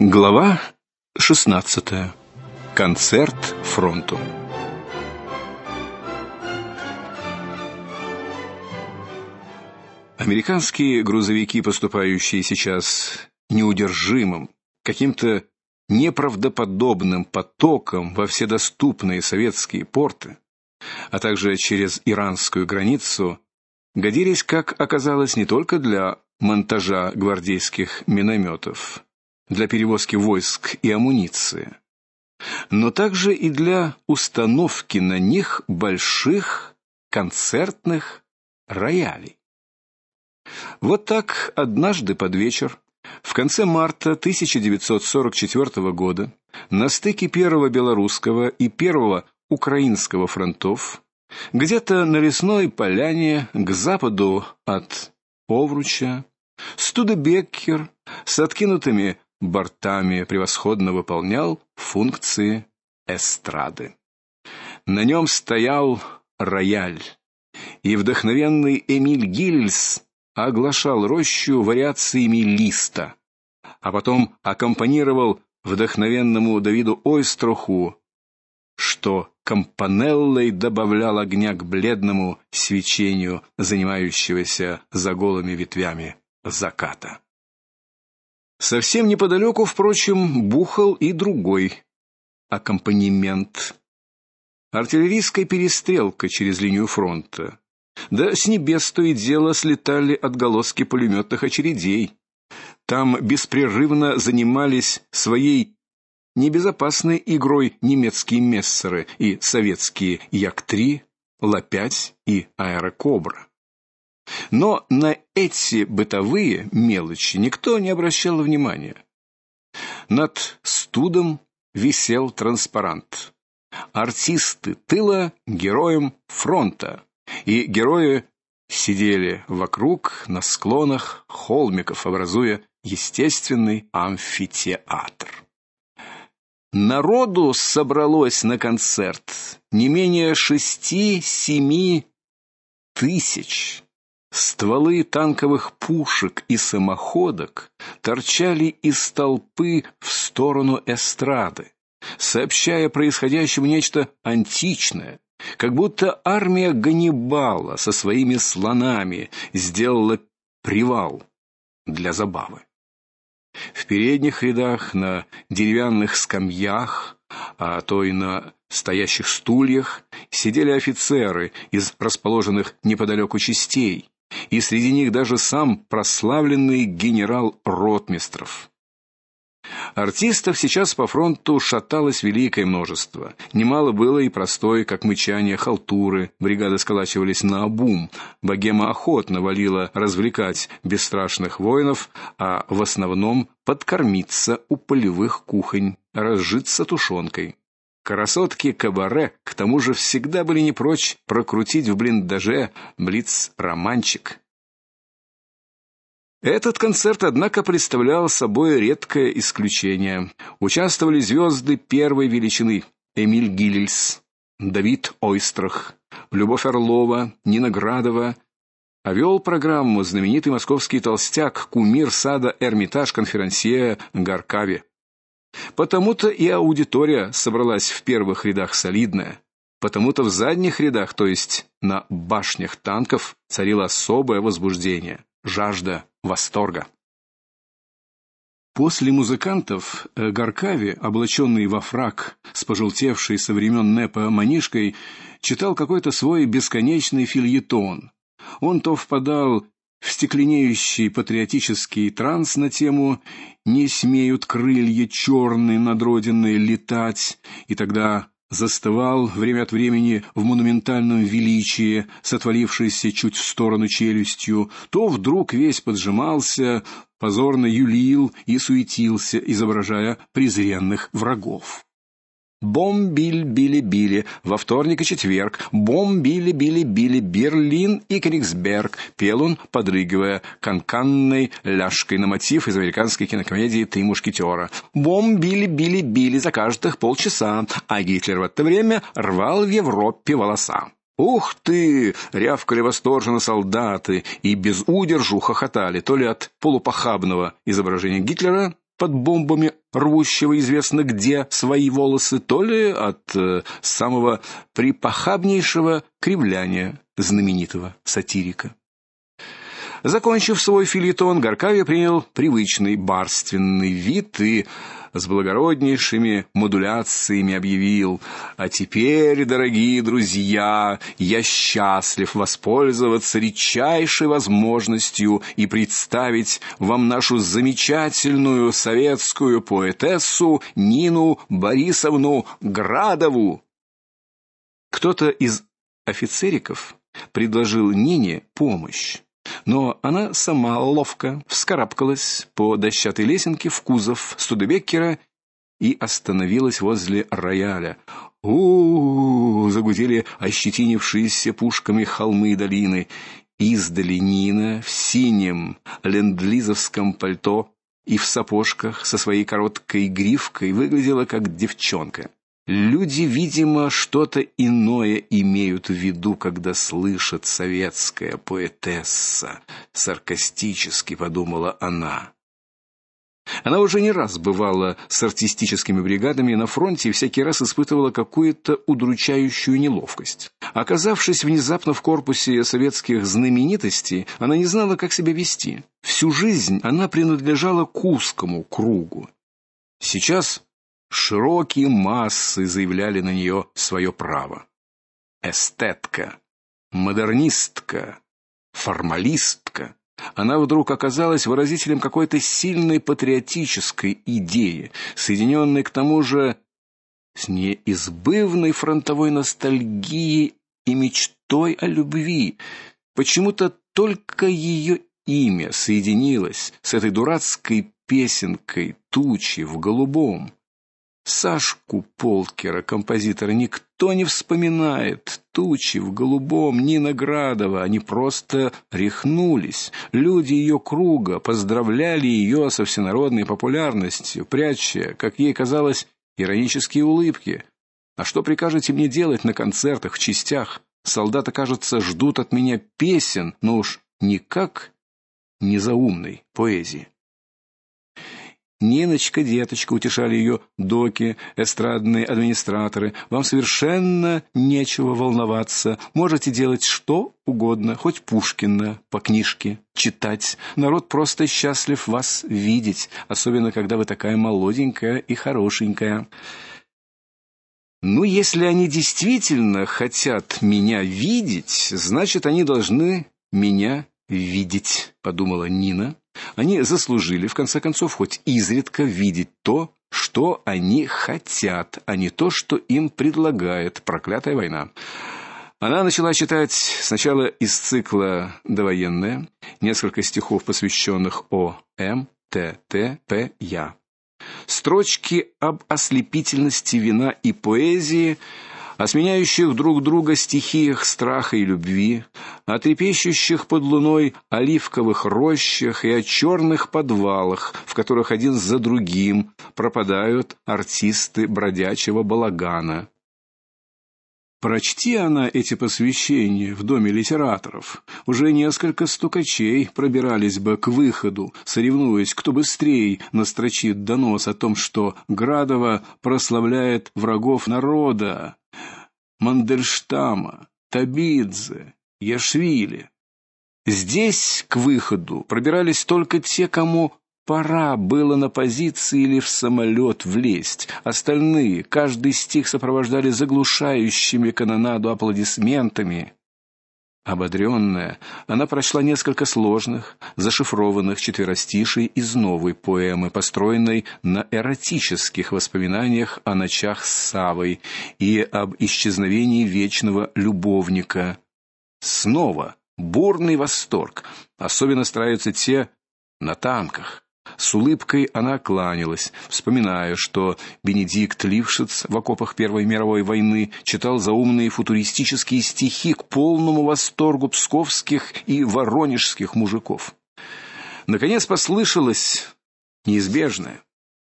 Глава 16. Концерт фронту. Американские грузовики, поступающие сейчас неудержимым, каким-то неправдоподобным потоком во все доступные советские порты, а также через иранскую границу, годились, как оказалось, не только для монтажа гвардейских минометов, для перевозки войск и амуниции, но также и для установки на них больших концертных роялей. Вот так однажды под вечер в конце марта 1944 года на стыке первого белорусского и первого украинского фронтов, где-то на лесной поляне к западу от Овруча, Студебеккер с откинутыми бортами превосходно выполнял функции эстрады. На нем стоял рояль, и вдохновенный Эмиль Гильс оглашал рощу вариациями листа, а потом аккомпанировал вдохновенному Давиду Ойстроху, что компанеллой добавлял огня к бледному свечению занимающегося за голыми ветвями заката. Совсем неподалеку, впрочем, бухал и другой аккомпанемент. Артиллерийская перестрелка через линию фронта. Да с небес то и дело слетали отголоски пулеметных очередей. Там беспрерывно занимались своей небезопасной игрой немецкие мессеры и советские Як-3, Ла-5 и Аэрокобра. Но на эти бытовые мелочи никто не обращал внимания. Над студом висел транспарант. Артисты тыла героям фронта. И герои сидели вокруг на склонах холмиков, образуя естественный амфитеатр. Народу собралось на концерт не менее шести-семи тысяч. Стволы танковых пушек и самоходок торчали из толпы в сторону эстрады, сообщая происходящему нечто античное, как будто армия Ганнибала со своими слонами сделала привал для забавы. В передних рядах на деревянных скамьях, а то и на стоящих стульях сидели офицеры из расположенных неподалеку частей и среди них даже сам прославленный генерал Ротмистров. Артистов сейчас по фронту шаталось великое множество. Немало было и простой, как мычание халтуры. Бригады сколачивались на обум. Богема охотно валила развлекать бесстрашных воинов, а в основном подкормиться у полевых кухонь, разжиться тушенкой. Красотки кабаре к тому же всегда были не прочь прокрутить в блиндаже блиц-романчик. Этот концерт, однако, представлял собой редкое исключение. Участвовали звезды первой величины: Эмиль Гильс, Давид Ойстрах, Любовь Орлова, Нина Градова, а вел программу знаменитый московский толстяк, кумир сада Эрмитаж конферансье Гаркави. Потому-то и аудитория собралась в первых рядах солидная, потому-то в задних рядах, то есть на башнях танков, царило особое возбуждение, жажда восторга. После музыкантов э, Гаркави, облаченный во фрак с пожелтевшей со времен Непа манишкой, читал какой-то свой бесконечный фильетон. Он то впадал в стекленеющий патриотический транс на тему «Не смеют крылья черные над родиной летать», и тогда застывал время от времени в монументальном величии, с чуть в сторону челюстью, то вдруг весь поджимался, позорно юлил и суетился, изображая презренных врагов. Бомбиль-били-били во вторник и четверг, бомбили-били-били Берлин и Кенигсберг, пел он, подрыгивая канканной ляжкой на мотив из американской кинокомедии «Три мушкетера». Бомбили-били-били за каждых полчаса, а Гитлер в это время рвал в Европе волоса. Ух ты, рявкали восторженно солдаты и без удержу хохотали, то ли от полупохабного изображения Гитлера, под бомбами рвущего известно где свои волосы, то ли от э, самого припохабнейшего кривляния знаменитого сатирика. Закончив свой филитон, Горкавия принял привычный барственный вид и с благороднейшими модуляциями объявил: "А теперь, дорогие друзья, я счастлив воспользоваться редчайшей возможностью и представить вам нашу замечательную советскую поэтессу Нину Борисовну Градову". Кто-то из офицериков предложил Нине помощь. Но она сама ловко вскарабкалась по дощатой лесенке в кузов Студебеккера и остановилась возле рояля. У, -у, загудели ощетинившиеся пушками холмы и долины. Издали Нина в синем ленд-лизовском пальто и в сапожках со своей короткой гривкой выглядела как девчонка. Люди, видимо, что-то иное имеют в виду, когда слышат советская поэтесса, саркастически подумала она. Она уже не раз бывала с артистическими бригадами на фронте и всякий раз испытывала какую-то удручающую неловкость. Оказавшись внезапно в корпусе советских знаменитостей, она не знала, как себя вести. Всю жизнь она принадлежала к узкому кругу. Сейчас Широкие массы заявляли на нее свое право. Эстетка, модернистка, формалистка. Она вдруг оказалась выразителем какой-то сильной патриотической идеи, соединенной к тому же с неизбывной фронтовой ностальгией и мечтой о любви. Почему-то только ее имя соединилось с этой дурацкой песенкой тучи в голубом. Сашку Полкера, композитора, никто не вспоминает. Тучи в голубом, Нина Градова, они просто рехнулись. Люди ее круга поздравляли ее со всенародной популярностью, пряча, как ей казалось, иронические улыбки. А что прикажете мне делать на концертах, в частях? Солдаты, кажется, ждут от меня песен, но уж никак не заумной поэзии. Ниночка, деточка, утешали ее доки, эстрадные администраторы. Вам совершенно нечего волноваться. Можете делать что угодно, хоть Пушкина по книжке читать. Народ просто счастлив вас видеть, особенно когда вы такая молоденькая и хорошенькая. Ну, если они действительно хотят меня видеть, значит, они должны меня видеть, подумала Нина. Они заслужили в конце концов хоть изредка видеть то, что они хотят, а не то, что им предлагает проклятая война. Она начала читать сначала из цикла Довоенная, несколько стихов, посвященных О. М. Т. Т. П. Я. Строчки об ослепительности вина и поэзии о сменяющих друг друга стихиях страха и любви, о трепещущих под луной оливковых рощах и о черных подвалах, в которых один за другим пропадают артисты бродячего балагана. Прочти она эти посвящения в доме литераторов, уже несколько стукачей пробирались бы к выходу, соревнуясь, кто быстрее настрочит донос о том, что Градова прославляет врагов народа, Мандельштама, Табидзе, Яшвили. Здесь к выходу пробирались только те, кому пора было на позиции или в самолет влезть. Остальные каждый стих сопровождали заглушающими канонаду аплодисментами. Ободренная, она прочла несколько сложных, зашифрованных четверостишей из новой поэмы, построенной на эротических воспоминаниях о ночах с Савой и об исчезновении вечного любовника. Снова бурный восторг. Особенно стараются те на танках. С улыбкой она кланялась, вспоминая, что Бенедикт Лившиц в окопах Первой мировой войны читал заумные футуристические стихи к полному восторгу псковских и воронежских мужиков. Наконец послышалось неизбежное: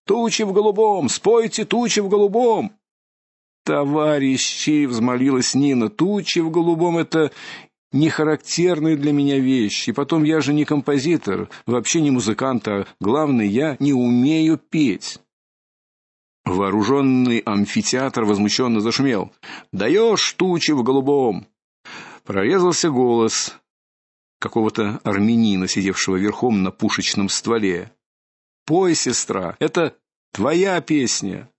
"Тучи в голубом, спойте тучи в голубом". Товарищи, взмолилась Нина, тучи в голубом это не характерные для меня вещи. И потом я же не композитор, вообще не музыкант, а главное, я не умею петь. Вооруженный амфитеатр возмущенно зашумел. Даешь тучи в голубом. Прорезался голос какого-то армянина, сидевшего верхом на пушечном стволе. Пой, сестра, это твоя песня.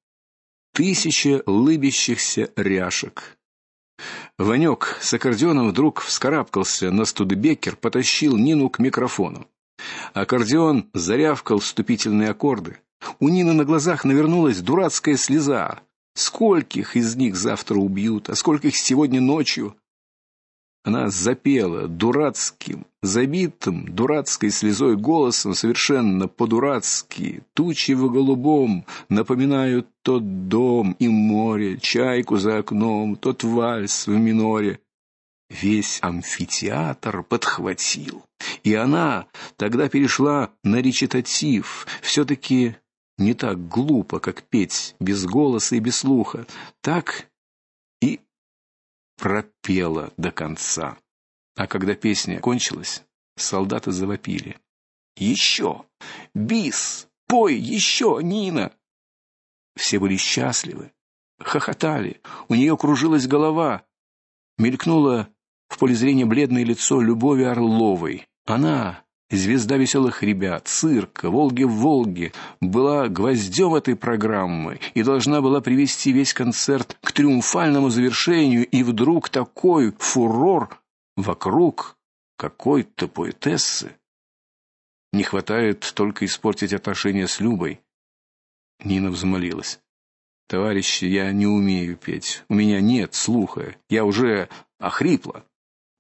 Тысяча лыбящихся ряшек. Ванек с аккордеоном вдруг вскарабкался на студебекер, потащил Нину к микрофону. Аккордеон зарявкал вступительные аккорды. У Нины на глазах навернулась дурацкая слеза. Скольких из них завтра убьют, а скольких сегодня ночью? Она запела дурацким, забитым дурацкой слезой голосом, совершенно по-дурацки. Тучи в голубом напоминают тот дом и море, чайку за окном, тот вальс в миноре. Весь амфитеатр подхватил. И она тогда перешла на речитатив, все таки не так глупо, как петь без голоса и без слуха. Так пропела до конца. А когда песня кончилась, солдаты завопили: «Еще! Бис! Пой еще, Нина!" Все были счастливы, хохотали, у нее кружилась голова. Мелькнуло в поле зрения бледное лицо Любови Орловой. Она звезда веселых ребят, цирка, Волги в Волге, была гвоздем этой программы и должна была привести весь концерт к триумфальному завершению, и вдруг такой фурор вокруг какой-то поэтессы. Не хватает только испортить отношения с Любой. Нина взмолилась. Товарищи, я не умею петь. У меня нет слуха. Я уже охрипла.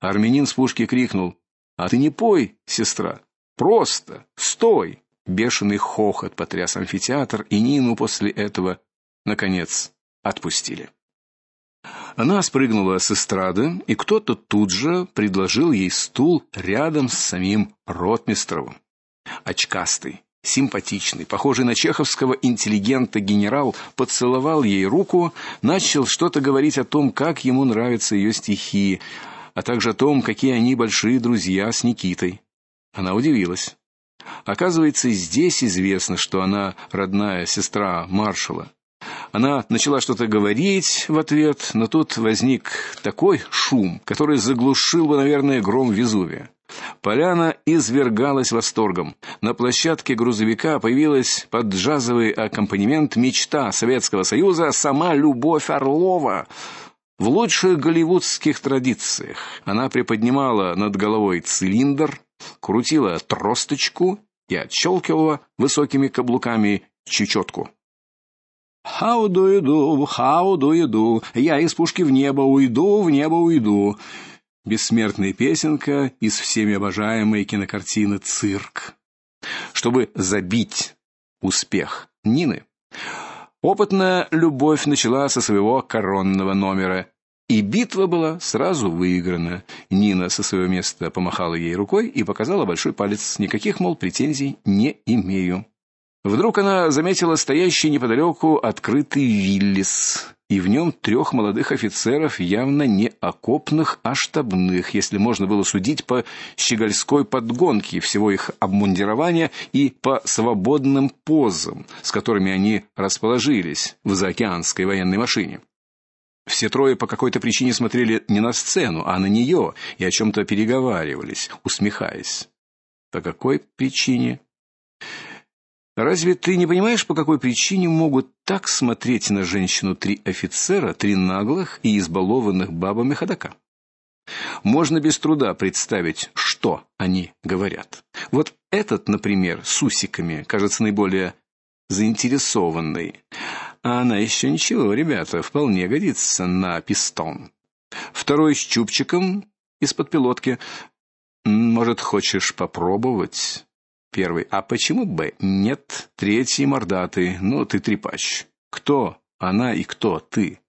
Армянин с пушки крикнул: а ты не пой, сестра. Просто стой. Бешеный хохот потряс амфитеатр, и Нину после этого наконец отпустили. Она спрыгнула с эстрады, и кто-то тут же предложил ей стул рядом с самим ротмистровым. Очкастый, симпатичный, похожий на чеховского интеллигента генерал поцеловал ей руку, начал что-то говорить о том, как ему нравятся ее стихи, а также о том, какие они большие друзья с Никитой. Она удивилась. Оказывается, здесь известно, что она родная сестра маршала. Она начала что-то говорить в ответ, но тут возник такой шум, который заглушил бы, наверное, гром Везувия. Поляна извергалась восторгом. На площадке грузовика появилась под джазовый аккомпанемент мечта Советского Союза сама Любовь Орлова. В лучших голливудских традициях она приподнимала над головой цилиндр, крутила тросточку и отщелкивала высокими каблуками чечетку. How do you do? How do you do? Я из пушки в небо уйду, в небо уйду. Бессмертная песенка из всеми обожаемой кинокартины Цирк. Чтобы забить успех Нины, Опытная любовь начала со своего коронного номера, и битва была сразу выиграна. Нина со своего места помахала ей рукой и показала большой палец. Никаких, мол, претензий не имею. Вдруг она заметила стоящий неподалеку открытый Виллис и в нем трех молодых офицеров, явно не окопных, а штабных, если можно было судить по щегольской подгонке всего их обмундирования и по свободным позам, с которыми они расположились в заокеанской военной машине. Все трое по какой-то причине смотрели не на сцену, а на нее и о чем то переговаривались, усмехаясь. По какой причине? Разве ты не понимаешь, по какой причине могут так смотреть на женщину три офицера, три наглых и избалованных бабами ходока? Можно без труда представить, что они говорят. Вот этот, например, с усиками, кажется наиболее заинтересованный. А она еще ничего, ребята, вполне годится на пистон. Второй с чубчиком из-под пилотки. Может, хочешь попробовать? Первый. А почему бы нет? Третий мордатый. Ну, ты трепач. Кто она и кто ты?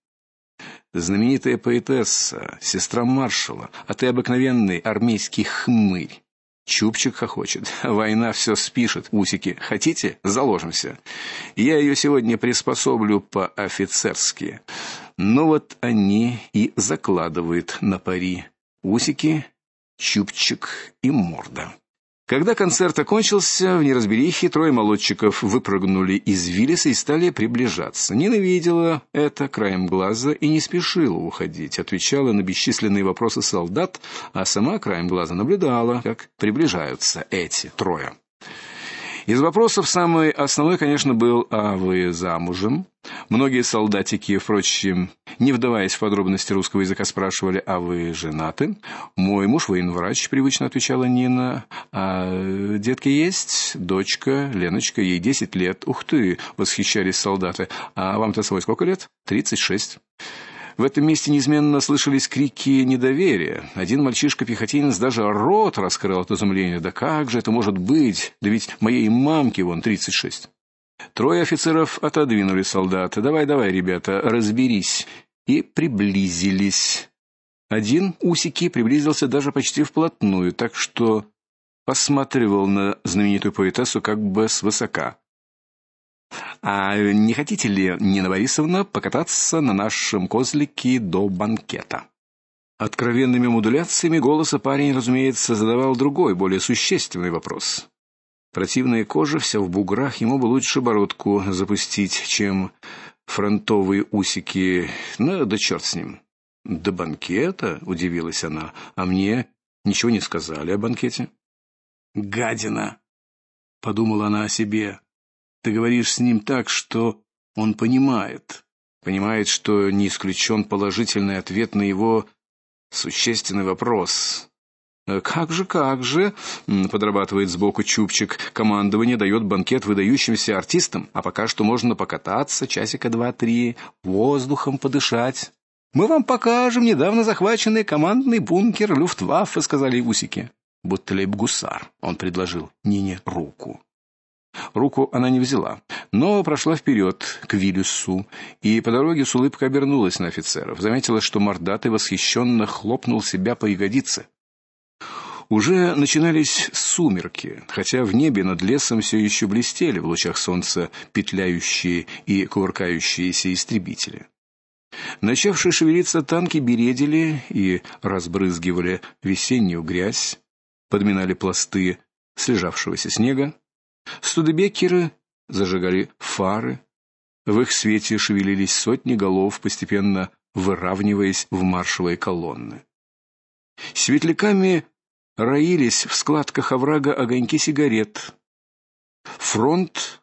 Знаменитая поэтесса, сестра маршала, а ты обыкновенный армейский хмырь. Чупчик хохочет. Война все спишет. Усики. Хотите? Заложимся. Я ее сегодня приспособлю по-офицерски. Ну вот они и закладывают на пари. Усики чубчик и морда. Когда концерт окончился, в неразберихе трое молодчиков выпрыгнули из Виллиса и стали приближаться. Нина видела это краем глаза и не спешила уходить, отвечала на бесчисленные вопросы солдат, а сама краем глаза наблюдала, как приближаются эти трое. Из вопросов самый основной, конечно, был: "А вы замужем?" Многие солдатики, впрочем, не вдаваясь в подробности русского языка, спрашивали: "А вы женаты?" "Мой муж военврач", привычно отвечала Нина. "А детки есть? Дочка, Леночка, ей 10 лет". "Ух ты!" восхищались солдаты. "А вам-то свой сколько лет?" "36". В этом месте неизменно слышались крики недоверия. Один мальчишка-пехотинец даже рот раскрыл от изумления. Да как же это может быть? Да ведь моей мамке вон 36. Трое офицеров отодвинули солдата. Давай, давай, ребята, разберись. И приблизились. Один усики приблизился даже почти вплотную, так что посматривал на знаменитую поэтессу как бы свысока. А не хотите ли, Нина Борисовна, покататься на нашем козлике до банкета? Откровенными модуляциями голоса парень, разумеется, задавал другой, более существенный вопрос. Противная кожа вся в буграх, ему бы лучше бородку запустить, чем фронтовые усики. Ну, да черт с ним. До банкета, удивилась она. А мне ничего не сказали о банкете. Гадина, подумала она о себе. Ты говоришь с ним так, что он понимает, понимает, что не исключен положительный ответ на его существенный вопрос. «Э, как же, как же, подрабатывает сбоку чубчик. Командование дает банкет выдающимся артистам, а пока что можно покататься часика два-три, воздухом подышать. Мы вам покажем недавно захваченный командный бункер Люфтваффе, сказали усики. Будто лейб-гусар. Он предложил Нине руку. Руку она не взяла, но прошла вперед к Виллису и по дороге с улыбкой обернулась на офицеров. Заметила, что мордатый восхищенно хлопнул себя по ягодице. Уже начинались сумерки, хотя в небе над лесом все еще блестели в лучах солнца петляющие и кувыркающиеся истребители. Начавшие шевелиться танки бередили и разбрызгивали весеннюю грязь, подминали пласты слежавшегося снега. Студебекеры зажигали фары. В их свете шевелились сотни голов, постепенно выравниваясь в маршевые колонны. Светляками роились в складках оврага огоньки сигарет. Фронт,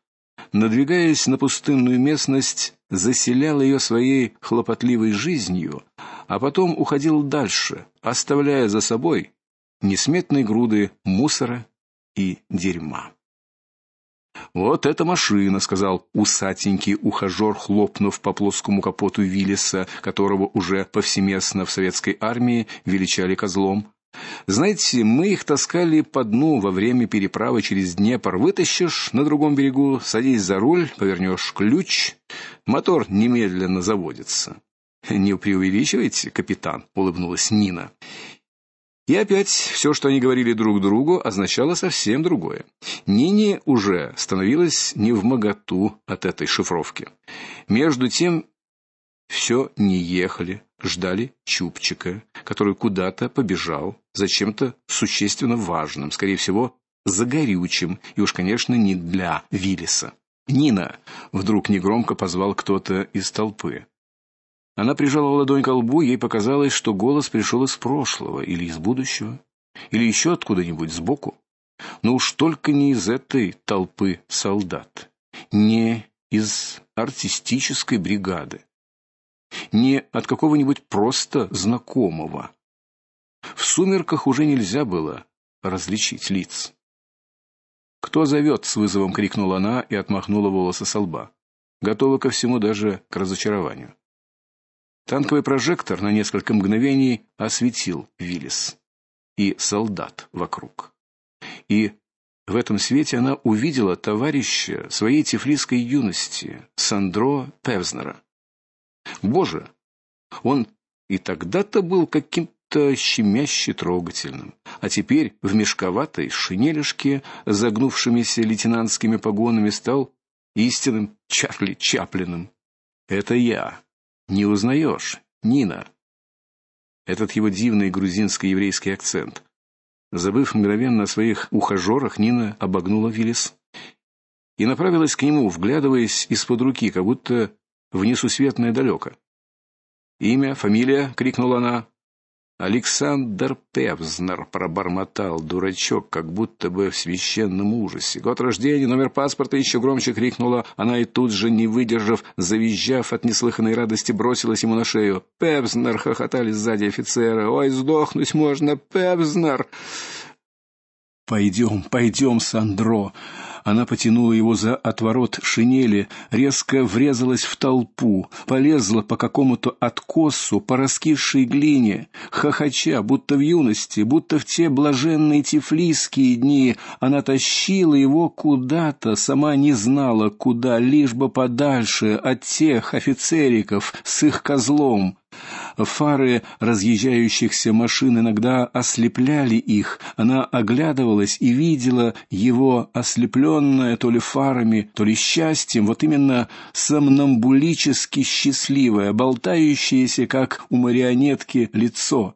надвигаясь на пустынную местность, заселял ее своей хлопотливой жизнью, а потом уходил дальше, оставляя за собой несметные груды мусора и дерьма. Вот эта машина, сказал усатенький ухажер, хлопнув по плоскому капоту Виллиса, которого уже повсеместно в советской армии величали козлом. Знаете, мы их таскали по дну во время переправы через Днепр. Вытащишь на другом берегу, садись за руль, повернешь ключ, мотор немедленно заводится. Не преувеличивайте, капитан, улыбнулась Нина. И опять все, что они говорили друг другу, означало совсем другое. Нине уже становилось не в от этой шифровки. Между тем все не ехали, ждали Чупчика, который куда-то побежал за чем-то существенно важным, скорее всего, за горючим, и уж, конечно, не для Виллиса. Нина вдруг негромко позвал кто-то из толпы. Она прижала ладонь к лбу, ей показалось, что голос пришел из прошлого или из будущего, или еще откуда-нибудь сбоку. Но уж только не из этой толпы солдат, не из артистической бригады, не от какого-нибудь просто знакомого. В сумерках уже нельзя было различить лиц. Кто зовет?» — с вызовом крикнула она и отмахнула волосы со лба. Готова ко всему, даже к разочарованию. Танковый прожектор на несколько мгновений осветил Виллис и солдат вокруг. И в этом свете она увидела товарища своей тифлисской юности, Сандро Певзнера. Боже, он и тогда-то был каким-то щемяще трогательным, а теперь в мешковатой шинелишке загнувшимися лейтенантскими погонами стал истинным Чарли Чаплиным. Это я, не узнаешь, Нина. Этот его дивный грузинско-еврейский акцент. Забыв мгновенно о своих ухажерах, Нина обогнула Виллис и направилась к нему, вглядываясь из-под руки, как будто в несусветное далеко. "Имя, фамилия?" крикнула она. Александр Певзнер пробормотал дурачок, как будто бы в священном ужасе. Год рождения, номер паспорта еще громче крикнула она и тут же, не выдержав, завизжав от неслыханной радости, бросилась ему на шею. Певзнер хохотали сзади офицеры. Ой, сдохнуть можно, Певзнер. Пойдем, пойдем, Сандро. Она потянула его за отворот шинели, резко врезалась в толпу, полезла по какому-то откосу по раскисшей глине, хохоча, будто в юности, будто в те блаженные тифлисские дни, она тащила его куда-то, сама не знала куда, лишь бы подальше от тех офицериков с их козлом. Фары разъезжающихся машин иногда ослепляли их. Она оглядывалась и видела его ослепленное то ли фарами, то ли счастьем, вот именно сомнамбулически счастливое, болтающееся как у марионетки лицо.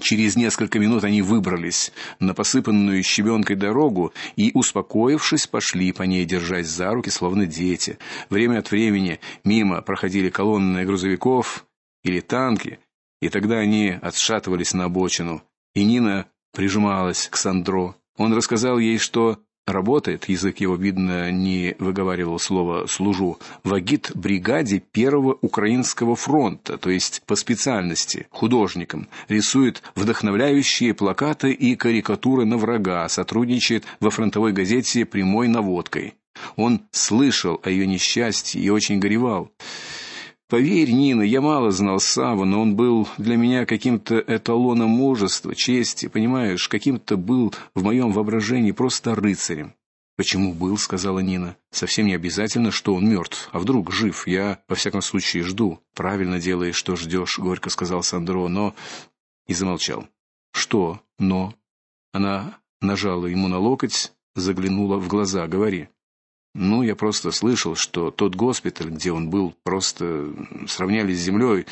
Через несколько минут они выбрались на посыпанную щебенкой дорогу и, успокоившись, пошли по ней, держась за руки, словно дети. Время от времени мимо проходили колонны грузовиков, или танки, и тогда они отшатывались на обочину, и Нина прижималась к Сандро. Он рассказал ей, что работает, язык его видно не выговаривал слово служу, в агит бригаде первого украинского фронта, то есть по специальности, художником, рисует вдохновляющие плакаты и карикатуры на врага, сотрудничает во фронтовой газете прямой наводкой. Он слышал о ее несчастье и очень горевал. Поверь, Нина, я мало знал Саву, но он был для меня каким-то эталоном мужества, чести, понимаешь, каким-то был в моем воображении просто рыцарем. Почему был, сказала Нина. Совсем не обязательно, что он мертв, а вдруг жив. Я во всяком случае жду. Правильно делаешь, что ждешь, горько сказал Сандро, но и замолчал. Что? Но она нажала ему на локоть, заглянула в глаза. Говори. Ну, я просто слышал, что тот госпиталь, где он был, просто сравняли с землей,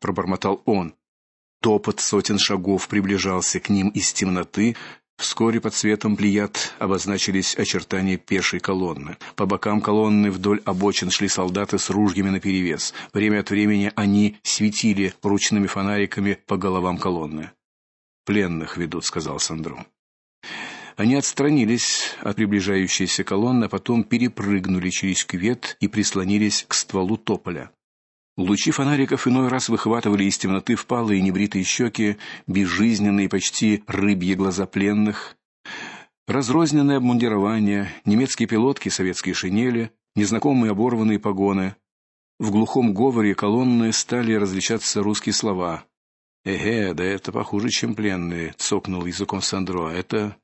пробормотал он. Топот сотен шагов приближался к ним из темноты. Вскоре под светом плеяд обозначились очертания пешей колонны. По бокам колонны вдоль обочин шли солдаты с ружьями наперевес. Время от времени они светили ручными фонариками по головам колонны. Пленных ведут, сказал Сандру. Они отстранились от приближающейся колонны, а потом перепрыгнули через кювет и прислонились к стволу тополя. Лучи фонариков иной раз выхватывали из темноты впалые небритые щеки, безжизненные почти рыбьи глаза пленных, разрозненное обмундирование, немецкие пилотки, советские шинели, незнакомые оборванные погоны. В глухом говоре колонны стали различаться русские слова. Эге, да это похуже, чем пленные, цокнул языком Сандро. Это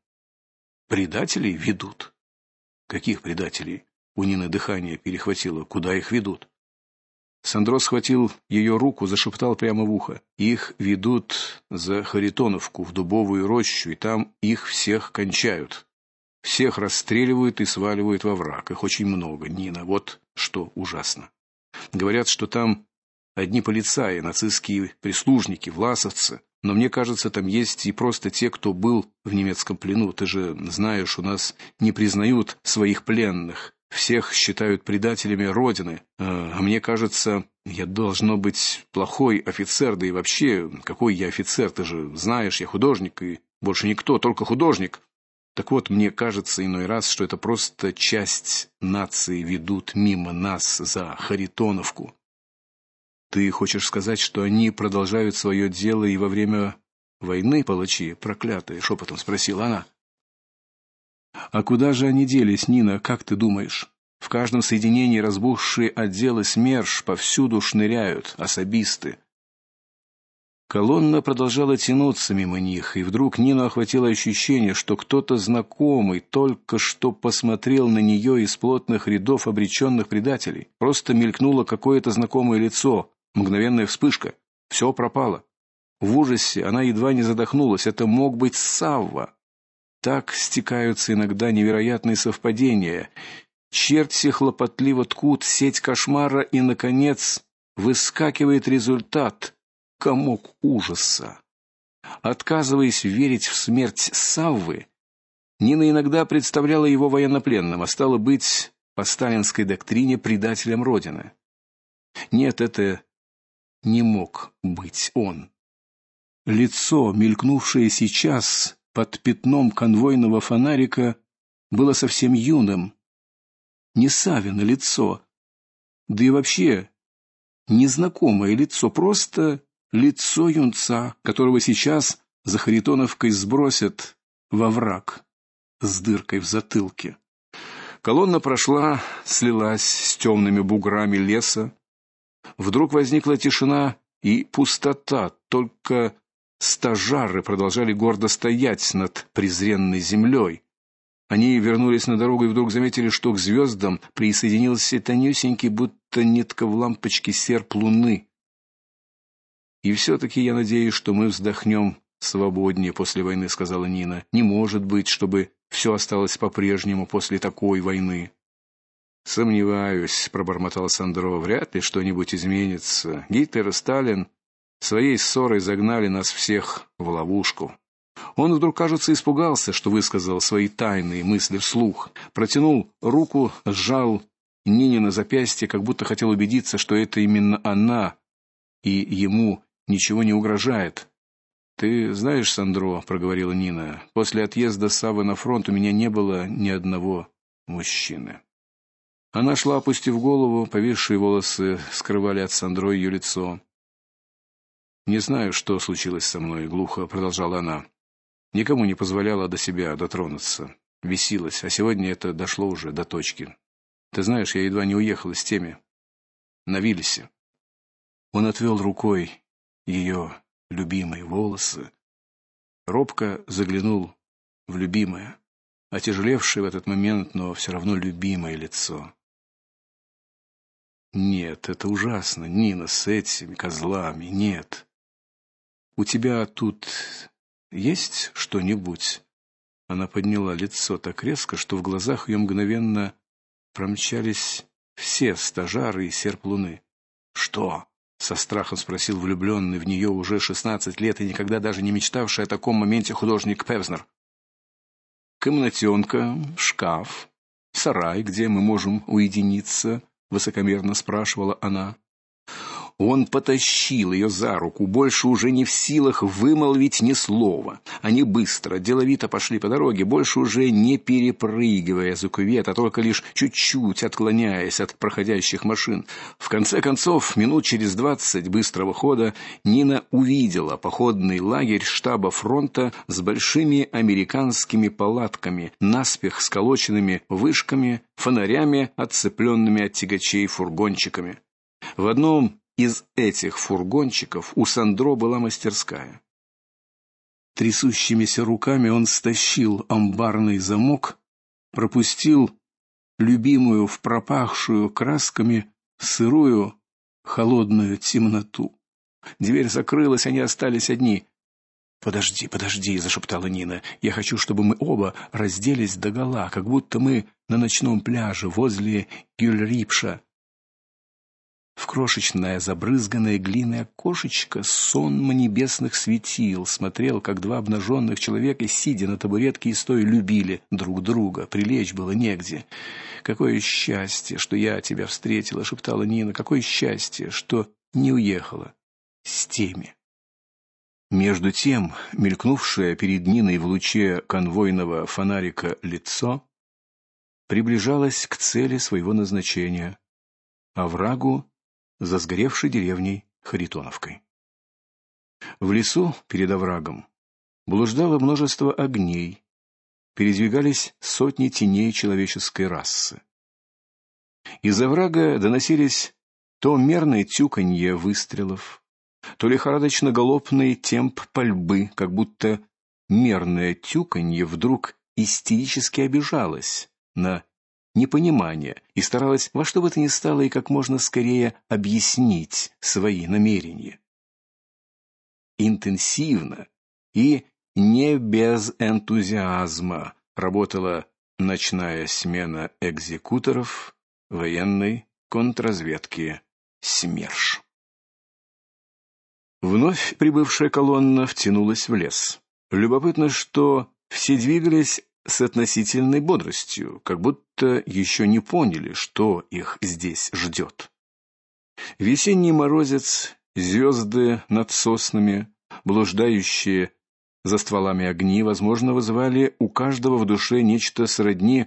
Предателей ведут. Каких предателей? У Нины дыхание перехватило. Куда их ведут? Сандро схватил ее руку, зашептал прямо в ухо: "Их ведут за Харитоновку в дубовую рощу, и там их всех кончают. Всех расстреливают и сваливают во враг. Их очень много, Нина. Вот что ужасно. Говорят, что там одни полицаи, нацистские прислужники, власовцы. Но мне кажется, там есть и просто те, кто был в немецком плену. Ты же знаешь, у нас не признают своих пленных. Всех считают предателями родины. А, а мне кажется, я должно быть плохой офицер, да и вообще, какой я офицер, ты же знаешь, я художник и больше никто, только художник. Так вот, мне кажется иной раз, что это просто часть нации ведут мимо нас за Харитоновку. Ты хочешь сказать, что они продолжают свое дело и во время войны, палачи, проклятые, шепотом спросила она. А куда же они делись, Нина, как ты думаешь? В каждом соединении разбухшие отделы СМЕРШ повсюду шныряют особисты. Колонна продолжала тянуться мимо них, и вдруг Нину охватило ощущение, что кто-то знакомый только что посмотрел на нее из плотных рядов обреченных предателей. Просто мелькнуло какое-то знакомое лицо, Мгновенная вспышка. Все пропало. В ужасе она едва не задохнулась. Это мог быть Савва. Так стекаются иногда невероятные совпадения. Черти хлопотливо ткут сеть кошмара, и наконец выскакивает результат комок ужаса. Отказываясь верить в смерть Саввы, Нина иногда представляла его военнопленным, а стало быть, по сталинской доктрине предателем родины. Нет, это не мог быть он. Лицо, мелькнувшее сейчас под пятном конвойного фонарика, было совсем юным. Не Савино лицо, да и вообще незнакомое лицо, просто лицо юнца, которого сейчас за Харитоновкой сбросят во враг с дыркой в затылке. Колонна прошла, слилась с темными буграми леса. Вдруг возникла тишина и пустота, только стажары продолжали гордо стоять над презренной землей. Они вернулись на дорогу и вдруг заметили, что к звездам присоединился тонюсенький, будто нитка в лампочке серп луны. И все таки я надеюсь, что мы вздохнем свободнее после войны, сказала Нина. Не может быть, чтобы все осталось по-прежнему после такой войны. Сомневаюсь, пробормотал Сандро. Вряд ли что-нибудь изменится. Гитлер и Сталин своей ссорой загнали нас всех в ловушку. Он вдруг, кажется, испугался, что высказал свои тайные мысли вслух. Протянул руку, сжал Нине на запястье, как будто хотел убедиться, что это именно она, и ему ничего не угрожает. Ты знаешь, Сандро, проговорила Нина. После отъезда Савы на фронт у меня не было ни одного мужчины. Она шла, опустив голову, повисшие волосы скрывали от Сандро ее лицо. Не знаю, что случилось со мной, глухо продолжала она. Никому не позволяла до себя дотронуться. Висилась, а сегодня это дошло уже до точки. Ты знаешь, я едва не уехала с теми на Виллисе. Он отвел рукой ее любимые волосы, робко заглянул в любимое, отяжелевшее в этот момент, но все равно любимое лицо. Нет, это ужасно, Нина, с этими козлами, нет. У тебя тут есть что-нибудь? Она подняла лицо так резко, что в глазах ее мгновенно промчались все стажары и серп луны. Что? со страхом спросил влюбленный в нее уже шестнадцать лет и никогда даже не мечтавший о таком моменте художник Певзнер. Комнатенка, шкаф, сарай, где мы можем уединиться, высокомерно спрашивала она. Он потащил ее за руку, больше уже не в силах вымолвить ни слова. Они быстро, деловито пошли по дороге, больше уже не перепрыгивая за кювет, а только лишь чуть-чуть отклоняясь от проходящих машин. В конце концов, минут через двадцать быстрого хода Нина увидела походный лагерь штаба фронта с большими американскими палатками, наспех сколоченными вышками, фонарями, отцепленными от тягачей фургончиками. В одном из этих фургончиков у Сандро была мастерская. Трясущимися руками он стащил амбарный замок, пропустил любимую в пропахшую красками сырую холодную темноту. Дверь закрылась, они остались одни. Подожди, подожди, зашептала Нина. Я хочу, чтобы мы оба разделись догола, как будто мы на ночном пляже возле Гюльрипша. В крошечное забрызганное глиной окошечко сонм небесных светил смотрел, как два обнаженных человека, сидя на табуретке и стоя, любили друг друга. Прилечь было негде. Какое счастье, что я тебя встретила, шептала Нина. Какое счастье, что не уехала с теми. Между тем, мелькнувшее перед Ниной в луче конвойного фонарика лицо приближалось к цели своего назначения оврагу за сгоревшей деревней Харитоновкой. В лесу перед оврагом блуждало множество огней, передвигались сотни теней человеческой расы. Из оврага доносились то мерное тюканье выстрелов, то лихорадочно галопный темп пальбы, как будто мерное тюканье вдруг истерически обижалось на непонимание и старалась во что бы то ни стало и как можно скорее объяснить свои намерения. Интенсивно и не без энтузиазма работала ночная смена экзекуторов военной контрразведки СМЕРШ. Вновь прибывшая колонна втянулась в лес. Любопытно, что все двигались с относительной бодростью, как будто еще не поняли, что их здесь ждет. Весенний морозец, звезды над соснами, блуждающие за стволами огни, возможно, вызывали у каждого в душе нечто сродни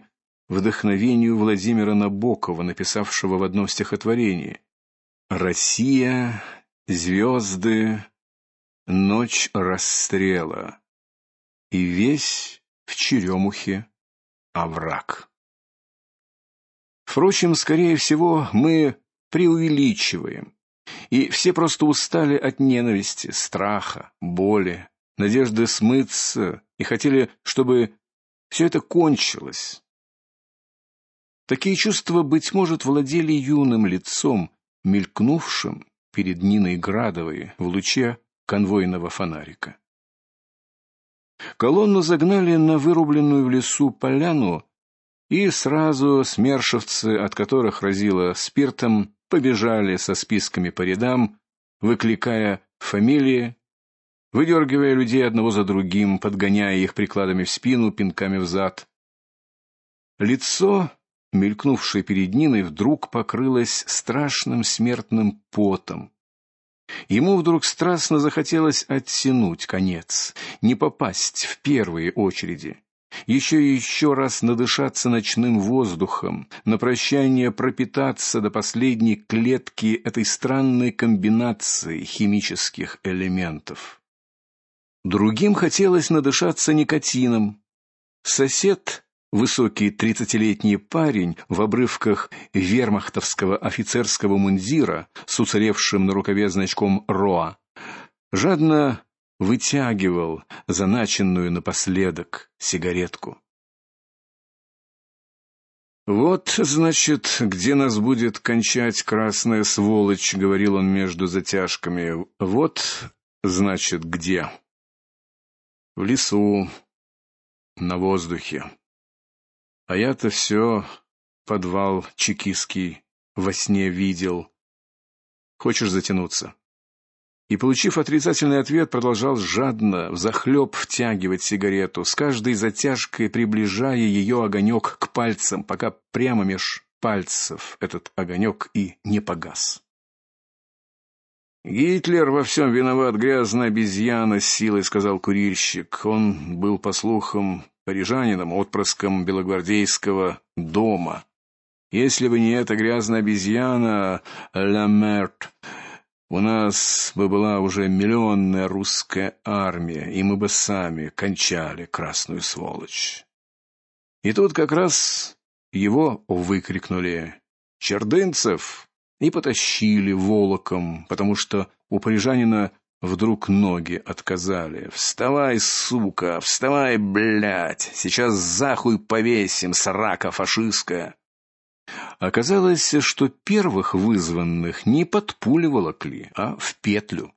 вдохновению Владимира Набокова, написавшего в одном стихотворении: Россия, звезды, ночь расстрела, и весь в черемухе овраг. Впрочем, скорее всего, мы преувеличиваем. И все просто устали от ненависти, страха, боли, надежды смыться и хотели, чтобы все это кончилось. Такие чувства быть может владели юным лицом, мелькнувшим перед Ниной Градовой в луче конвойного фонарика. Колонну загнали на вырубленную в лесу поляну, и сразу смершевцы, от которых разило спиртом, побежали со списками по рядам, выкликая фамилии, выдергивая людей одного за другим, подгоняя их прикладами в спину, пинками в зад. Лицо мелькнувшее перед Ниной, вдруг покрылось страшным смертным потом. Ему вдруг страстно захотелось оттянуть конец, не попасть в первые очереди, еще и еще раз надышаться ночным воздухом, на прощание пропитаться до последней клетки этой странной комбинации химических элементов. Другим хотелось надышаться никотином. Сосед Высокий тридцатилетний парень в обрывках вермахтовского офицерского мундира с уцелевшим на рукаве значком РОА жадно вытягивал заначенную напоследок сигаретку. Вот, значит, где нас будет кончать красная сволочь, говорил он между затяжками. Вот, значит, где? В лесу, на воздухе. А я-то все подвал чекистский во сне видел. Хочешь затянуться? И получив отрицательный ответ, продолжал жадно, взахлеб втягивать сигарету, с каждой затяжкой приближая ее огонек к пальцам, пока прямо меж пальцев этот огонек и не погас. Гитлер во всем виноват, грязная обезьяна с силой сказал курильщик. Он был по слухам парижанином, отпрыском белогвардейского дома. Если бы не эта грязная обезьяна Ламерт, у нас бы была уже миллионная русская армия, и мы бы сами кончали красную сволочь. И тут как раз его выкрикнули: "Чердынцев!" и потащили волоком, потому что у парижанина Вдруг ноги отказали. Вставай, сука, вставай, блядь. Сейчас захуй повесим, срака фашистская. Оказалось, что первых вызванных не под пули волокли, а в петлю.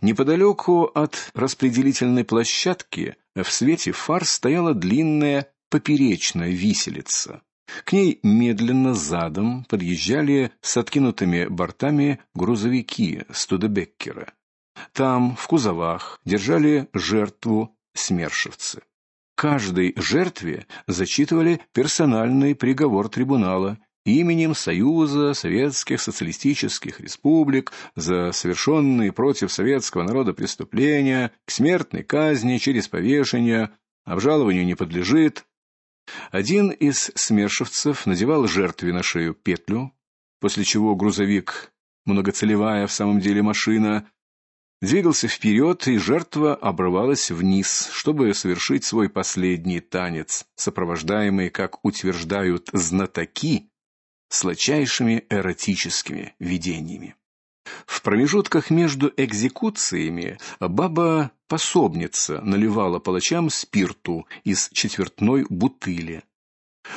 Неподалеку от распределительной площадки в свете фар стояла длинная поперечная виселица. К ней медленно задом подъезжали с откинутыми бортами грузовики Студебеккера. Там, в кузовах, держали жертву смершевцы. Каждой жертве зачитывали персональный приговор трибунала именем Союза Советских Социалистических Республик за совершенные против советского народа преступления, к смертной казни через повешение, обжалованию не подлежит. Один из смершевцев надевал жертве на шею петлю, после чего грузовик, многоцелевая в самом деле машина, двигался вперед, и жертва обрывалась вниз, чтобы совершить свой последний танец, сопровождаемый, как утверждают знатоки, сладчайшими эротическими видениями. В промежутках между экзекуциями баба пособница наливала палачам спирту из четвертной бутыли.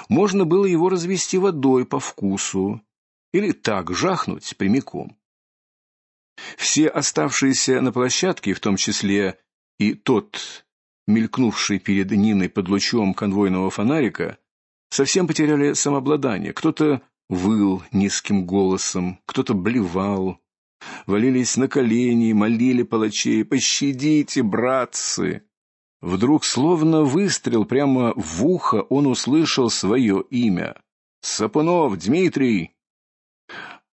Можно было его развести водой по вкусу или так жахнуть прямиком. Все оставшиеся на площадке, в том числе и тот, мелькнувший перед Ниной под лучом конвойного фонарика, совсем потеряли самообладание. Кто-то выл низким голосом, кто-то блевал, валились на колени, молили палачей: "Пощадите, братцы!" Вдруг, словно выстрел прямо в ухо, он услышал свое имя. Сапунов Дмитрий.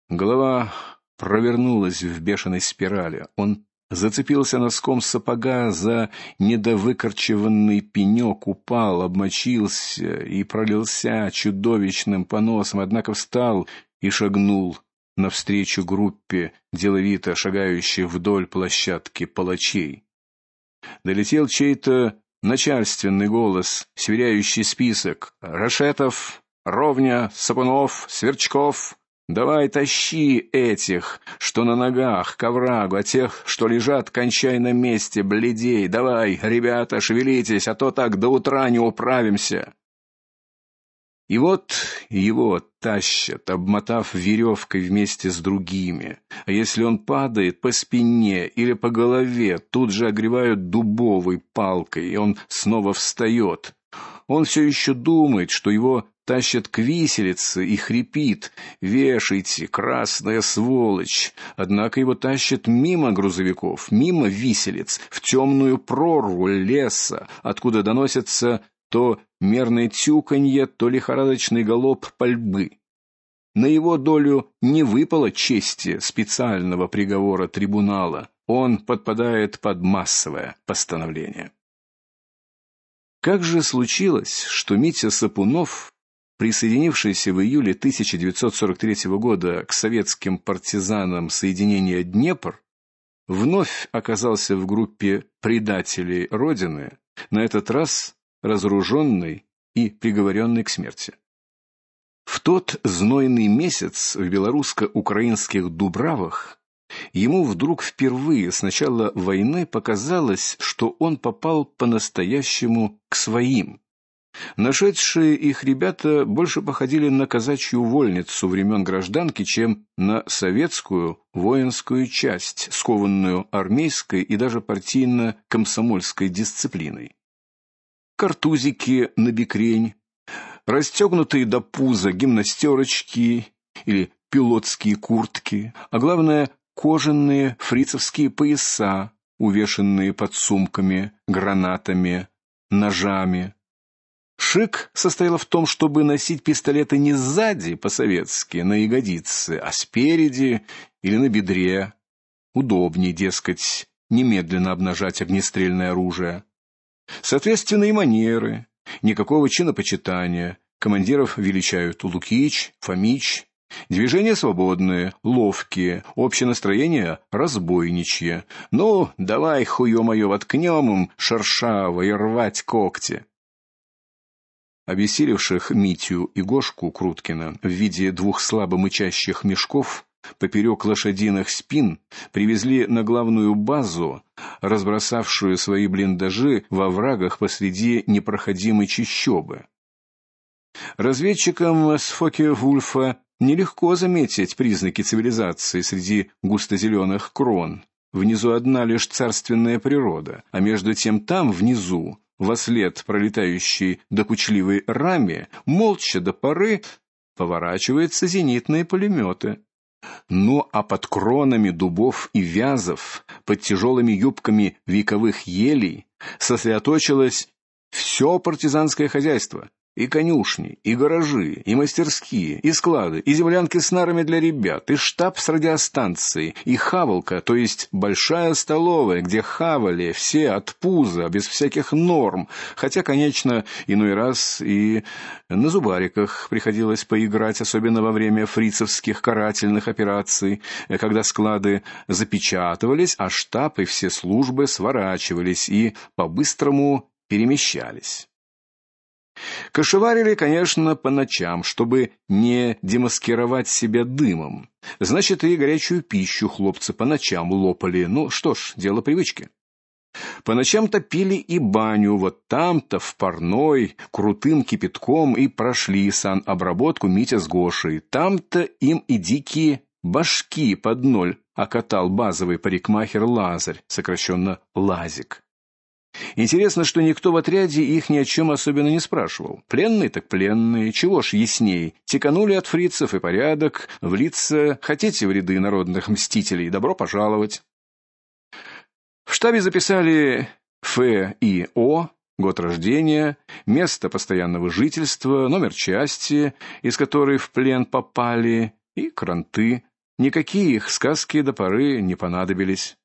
Голова провернулась в бешеной спирали. Он зацепился носком сапога за недовыкорчеванный пенек, упал, обмочился и пролился чудовищным поносом, однако встал и шагнул навстречу группе деловито шагающих вдоль площадки палачей. Долетел чей-то начальственный голос, сверяющий список: Рашетов, Ровня, Сапунов, Сверчков, Давай тащи этих, что на ногах, к а тех, что лежат, кончай на месте, бледей. Давай, ребята, шевелитесь, а то так до утра не управимся. И вот его тащат, обмотав веревкой вместе с другими. А если он падает по спине или по голове, тут же огревают дубовой палкой, и он снова встает. Он все еще думает, что его тащат к виселице и хрипит: "Вешайте, красная сволочь!" Однако его тащат мимо грузовиков, мимо виселиц, в темную прорву леса, откуда доносятся то мерное тюканье, то лихорадочный галоп пальбы. На его долю не выпало чести специального приговора трибунала. Он подпадает под массовое постановление. Как же случилось, что Митя Сапунов присоединившийся в июле 1943 года к советским партизанам соединения Днепр, вновь оказался в группе предателей родины, на этот раз разоруженный и приговоренный к смерти. В тот знойный месяц в белорусско-украинских Дубравах ему вдруг впервые с начала войны показалось, что он попал по-настоящему к своим. Нашедшие их ребята больше походили на казачью вольницу времен гражданки, чем на советскую воинскую часть, скованную армейской и даже партийно-комсомольской дисциплиной. Картузики на бикрень, расстегнутые до пуза гимнастерочки или пилотские куртки, а главное кожаные фрицевские пояса, увешанные подсумками, гранатами, ножами Шик состоял в том, чтобы носить пистолеты не сзади по-советски, на ягодице, а спереди или на бедре. Удобнее, дескать, немедленно обнажать огнестрельное оружие. Соответственно, и манеры, никакого чинопочитания. Командиров величают Лукич, Фомич. Движения свободные, ловкие, общее настроение разбойничье. Ну, давай хуё моё воткнем им шершаво и рвать когти. Обессилевших Митю и Гошку Круткина в виде двух слабо мычащих мешков поперек лошадиных спин привезли на главную базу, разбросавшую свои блиндажи во врагах посреди непроходимой чащобы. Разведчикам с Фоке-Вульфа нелегко заметить признаки цивилизации среди густозеленых крон. Внизу одна лишь царственная природа, а между тем там внизу во след пролетающей докучливой раме, молча до поры поворачиваются зенитные пулеметы. Ну а под кронами дубов и вязов, под тяжелыми юбками вековых елей сосредоточилось все партизанское хозяйство, и конюшни, и гаражи, и мастерские, и склады, и землянки с нарами для ребят, и штаб с радиостанцией, и хавалка, то есть большая столовая, где хавали все от пуза, без всяких норм, хотя, конечно, иной раз и на зубариках приходилось поиграть, особенно во время фрицевских карательных операций, когда склады запечатывались, а штаб и все службы сворачивались и по-быстрому перемещались. Кошеварили, конечно, по ночам, чтобы не демаскировать себя дымом. Значит, и горячую пищу хлопцы по ночам лопали. Ну что ж, дело привычки. По ночам топили и баню, вот там-то в парной крутым кипятком и прошли санобработку Митя с Гошей. Там-то им и дикие башки под ноль окатал базовый парикмахер Лазарь, сокращенно Лазик. Интересно, что никто в отряде их ни о чем особенно не спрашивал. Пленные так пленные, чего ж ясней. Теканули от фрицев и порядок, влиться хотите в ряды народных мстителей, добро пожаловать. В штабе записали Ф и О, год рождения, место постоянного жительства, номер части, из которой в плен попали, и кранты. Никакие их сказки до поры не понадобились.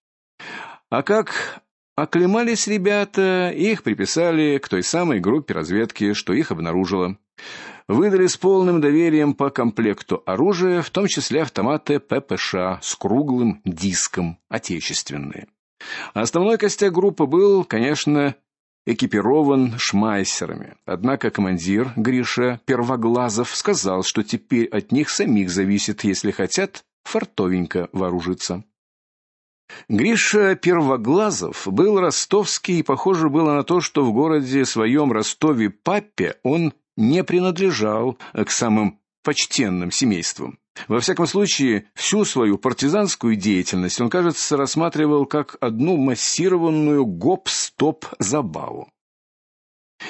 А как оклемались ребята, их приписали к той самой группе разведки, что их обнаружила. Выдали с полным доверием по комплекту оружия, в том числе автоматы ППШ с круглым диском, отечественные. Основной костяк группы был, конечно, экипирован шмайсерами. Однако командир Гриша Первоглазов сказал, что теперь от них самих зависит, если хотят, фартовенько вооружиться. Гриша Первоглазов был ростовский и похоже было на то, что в городе своем Ростове-Папе он не принадлежал к самым почтенным семействам. Во всяком случае, всю свою партизанскую деятельность он, кажется, рассматривал как одну массированную гоп-стоп забаву.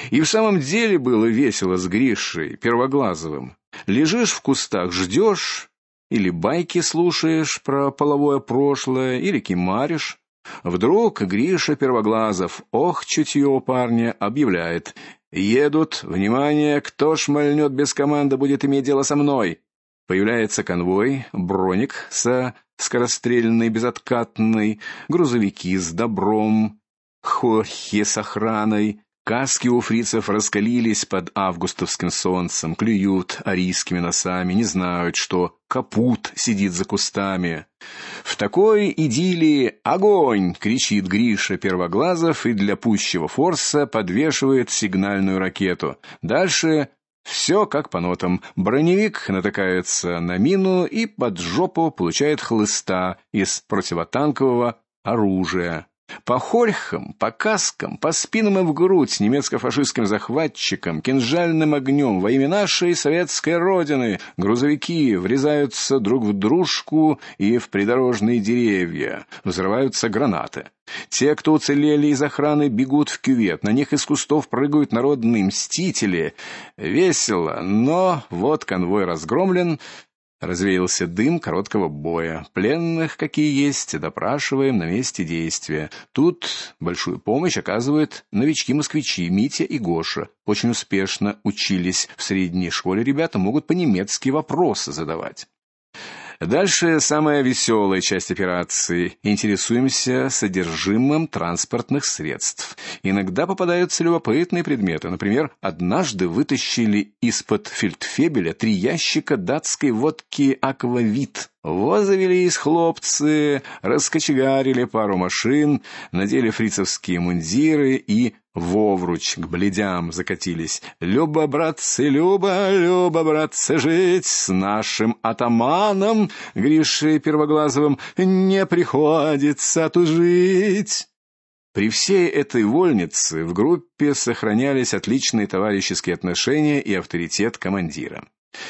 И в самом деле было весело с Гришей Первоглазовым. Лежишь в кустах, ждешь, или байки слушаешь про половое прошлое, или кимаришь. Вдруг Гриша Первоглазов, ох, чутье у парня, объявляет: "Едут, внимание, кто шмальнет без команды, будет иметь дело со мной". Появляется конвой, броник со скорострельной безоткатной, грузовики с добром, хохи с охраной, Каски у фрицев раскалились под августовским солнцем, клюют арийскими носами, не знают, что капут сидит за кустами. В такой идиллии огонь, кричит Гриша Первоглазов и для пущего форса подвешивает сигнальную ракету. Дальше все как по нотам. Броневик натыкается на мину и под жопу получает хлыста из противотанкового оружия. По хорьхам, по каскам, по спинам и в грудь немецко-фашистским захватчикам кинжальным огнем во имя нашей советской родины грузовики врезаются друг в дружку и в придорожные деревья. Взрываются гранаты. Те, кто уцелели из охраны, бегут в кювет. На них из кустов прыгают народные мстители. Весело, но вот конвой разгромлен, Развеялся дым короткого боя. Пленных, какие есть, допрашиваем на месте действия. Тут большую помощь оказывают новички-москвичи Митя и Гоша. Очень успешно учились в средней школе, ребята могут по-немецки вопросы задавать. Дальше самая веселая часть операции. Интересуемся содержимым транспортных средств. Иногда попадаются любопытные предметы. Например, однажды вытащили из-под фельдфебеля три ящика датской водки Аквавит. Вот завелись хлопцы, раскочегарили пару машин, надели фрицевские мундиры и вовруч к бледям закатились. Люба, братцы, Люба, Люба, братцы, жить с нашим атаманом Гришей Первоглазовым не приходится тут жить. При всей этой вольнице в группе сохранялись отличные товарищеские отношения и авторитет командира.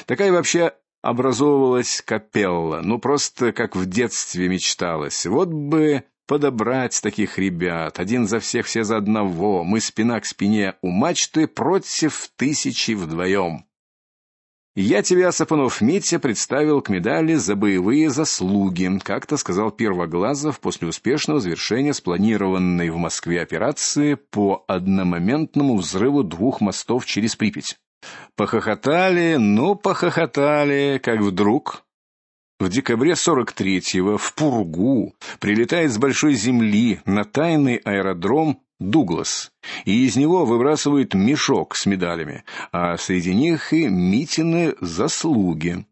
Такая вообще образовывалась капелла, ну просто как в детстве мечталось. Вот бы подобрать таких ребят, один за всех, все за одного. Мы спина к спине у мачты против тысячи вдвоем. Я тебя, Сапунов Митя, представил к медали за боевые заслуги, как-то сказал Первоглазов после успешного завершения спланированной в Москве операции по одномоментному взрыву двух мостов через Припять. Похохотали, ну похохотали, как вдруг в декабре 43-го в Пургу прилетает с большой земли на тайный аэродром Дуглас, и из него выбрасывают мешок с медалями, а среди них и Митины заслуги.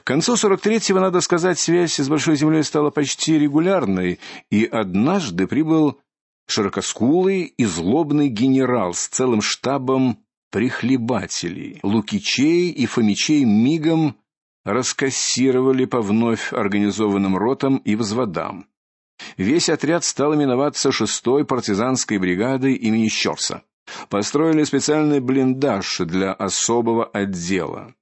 К концу 43-го, надо сказать, связь с большой землей стала почти регулярной, и однажды прибыл широкоскулый и злобный генерал с целым штабом прихлебателей. Лукичей и Фомичей мигом раскассировали по вновь организованным ротам и взводам. Весь отряд стал именоваться шестой партизанской бригадой имени Щорса. Построили специальный блиндаж для особого отдела.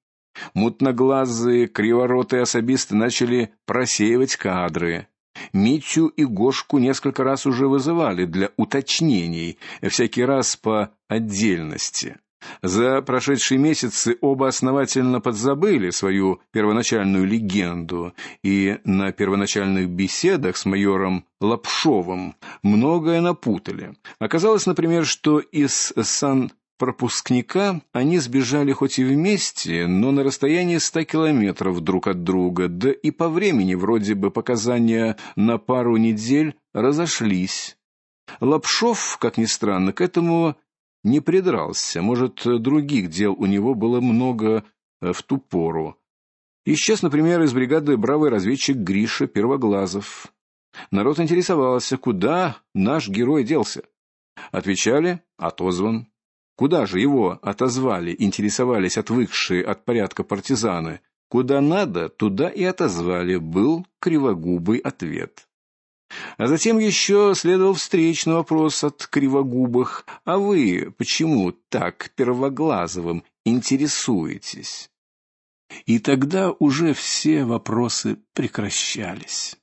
Мутноглазые, криворотые особисты начали просеивать кадры. Митю и Гошку несколько раз уже вызывали для уточнений, всякий раз по отдельности. За прошедшие месяцы оба основательно подзабыли свою первоначальную легенду, и на первоначальных беседах с майором Лапшовым многое напутали. Оказалось, например, что из Сан пропускника они сбежали хоть и вместе, но на расстоянии ста километров друг от друга, да и по времени вроде бы показания на пару недель разошлись. Лапшов, как ни странно, к этому не придрался. Может, других дел у него было много э, в ту пору. Исчез, например, из бригады бравый разведчик Гриша Первоглазов. Народ интересовался, куда наш герой делся. Отвечали: отозван. Куда же его отозвали, интересовались отвыкшие от порядка партизаны. Куда надо, туда и отозвали, был кривогубый ответ. А затем еще следовал встречный вопрос от кривогубых: "А вы почему так Первоглазовым интересуетесь?" И тогда уже все вопросы прекращались.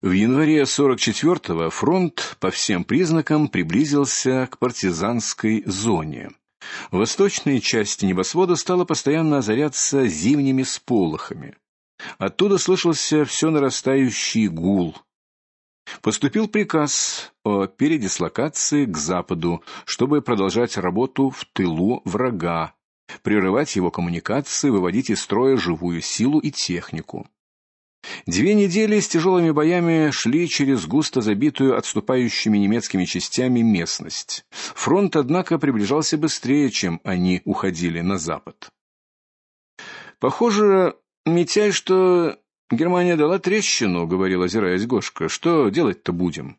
В январе 44-го фронт по всем признакам приблизился к партизанской зоне. Восточная часть небосвода стала постоянно озаряться зимними сполохами. Оттуда слышался все нарастающий гул. Поступил приказ о передислокации к западу, чтобы продолжать работу в тылу врага, прерывать его коммуникации, выводить из строя живую силу и технику. Две недели с тяжелыми боями шли через густо забитую отступающими немецкими частями местность. Фронт, однако, приближался быстрее, чем они уходили на запад. Похоже, Митяй, что Германия дала трещину, говорил, озираясь Гошка. Что делать-то будем?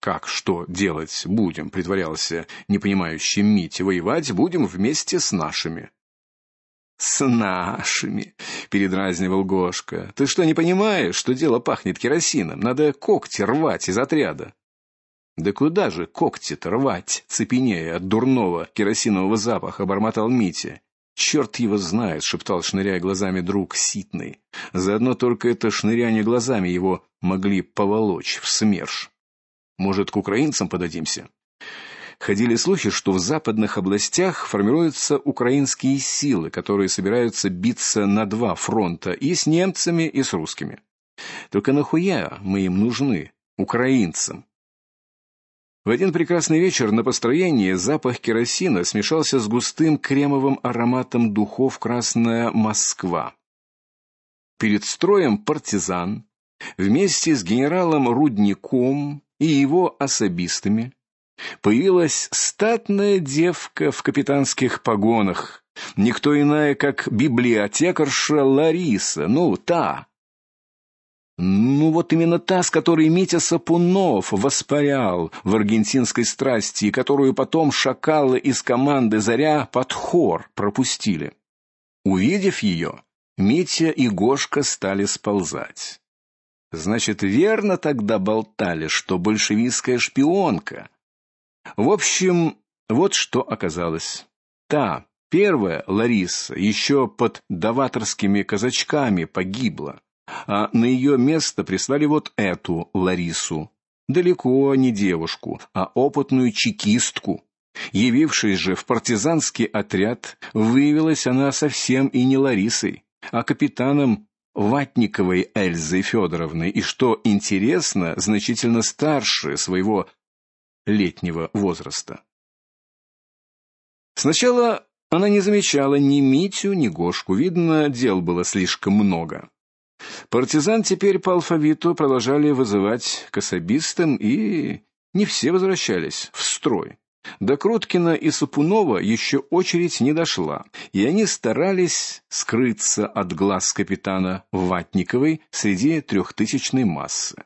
Как что делать будем, притворялся непонимающий Митя. Воевать будем вместе с нашими. С нашими, передразнивал Гошка. Ты что, не понимаешь, что дело пахнет керосином? Надо когти рвать из отряда. Да куда же когти-то рвать, цепенея от дурного керосинового запаха, бормотал Митя. «Черт его знает, шептал, шныряя глазами друг Ситный. Заодно только это шныряние глазами его могли поволочь в СМЕРШ. Может, к украинцам подадимся? Ходили слухи, что в западных областях формируются украинские силы, которые собираются биться на два фронта, и с немцами, и с русскими. Только нахуя мы им нужны, украинцам? В один прекрасный вечер на построении запах керосина смешался с густым кремовым ароматом духов Красная Москва. Перед строем партизан вместе с генералом Рудником и его особистами появилась статная девка в капитанских погонах, никто иная, как библиотекарша Лариса, ну, та. Ну вот именно та, с которой Митя Сапунов воспарял в аргентинской страсти, которую потом шакалы из команды Заря под хор пропустили. Увидев ее, Митя и Гошка стали сползать. Значит, верно тогда болтали, что большевистская шпионка. В общем, вот что оказалось. Та, первая Лариса, еще под даваторскими казачками погибла, а на ее место прислали вот эту Ларису. Далеко не девушку, а опытную чекистку. Явившись же в партизанский отряд, выявилась она совсем и не Ларисой, а капитаном Ватниковой Эльзой Федоровной, и что интересно, значительно старше своего летнего возраста. Сначала она не замечала ни Митю, ни Гошку, видно, дел было слишком много. Партизан теперь по алфавиту продолжали вызывать к особистам, и не все возвращались в строй. До Круткина и Сапунова еще очередь не дошла, и они старались скрыться от глаз капитана Ватниковой среди трехтысячной массы.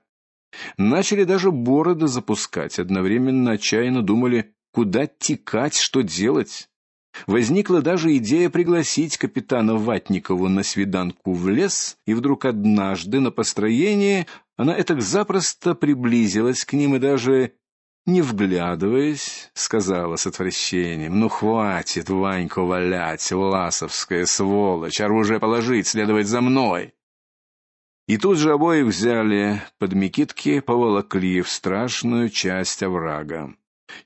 Начали даже бороды запускать, одновременно отчаянно думали, куда текать, что делать. Возникла даже идея пригласить капитана Ватникову на свиданку в лес, и вдруг однажды на построении она этак запросто приблизилась к ним и даже не вглядываясь, сказала с отвращением: "Ну хватит Ваньку валять, власовская сволочь, оружие положить, следовать за мной". И тут же обоих взяли под мекитки, поволокли в страшную часть оврага.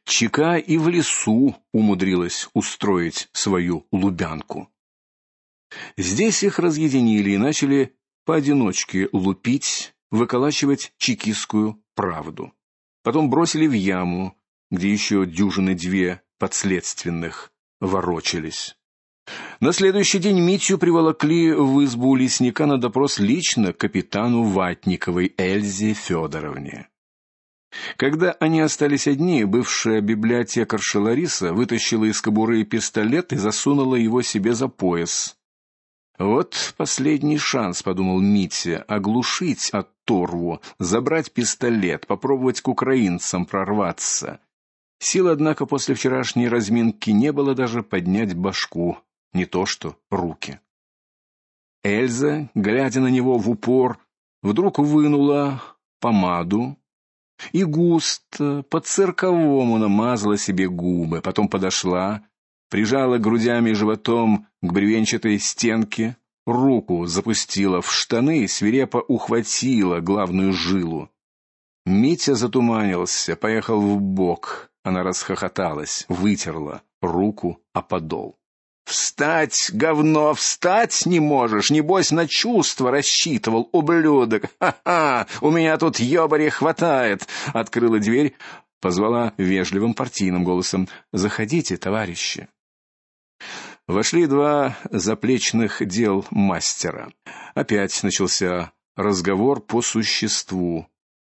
Чека и в лесу умудрилась устроить свою лубянку. Здесь их разъединили и начали поодиночке лупить, выколачивать чекистскую правду. Потом бросили в яму, где еще дюжины две подследственных ворочались. На следующий день Митю приволокли в избу лесника на допрос лично капитану Ватниковой Эльзе Федоровне. Когда они остались одни, бывшая библиотекарша Лариса вытащила из кобуры пистолет и засунула его себе за пояс. Вот последний шанс, подумал Митя, оглушить оторву, забрать пистолет, попробовать к украинцам прорваться. Сил, однако, после вчерашней разминки не было даже поднять башку, не то что руки. Эльза, глядя на него в упор, вдруг вынула помаду и густо по-цирковому намазала себе губы, потом подошла, прижала грудями и животом к бревенчатой стенке, руку запустила в штаны и свирепо ухватила главную жилу. Митя затуманился, поехал в бок. Она расхохоталась, вытерла руку о подол. Встать, говно, встать не можешь, небось на чувства рассчитывал, ублюдок. Ха-ха, у меня тут ёбари хватает. Открыла дверь, позвала вежливым партийным голосом: "Заходите, товарищи". Вошли два заплечных дел мастера. Опять начался разговор по существу.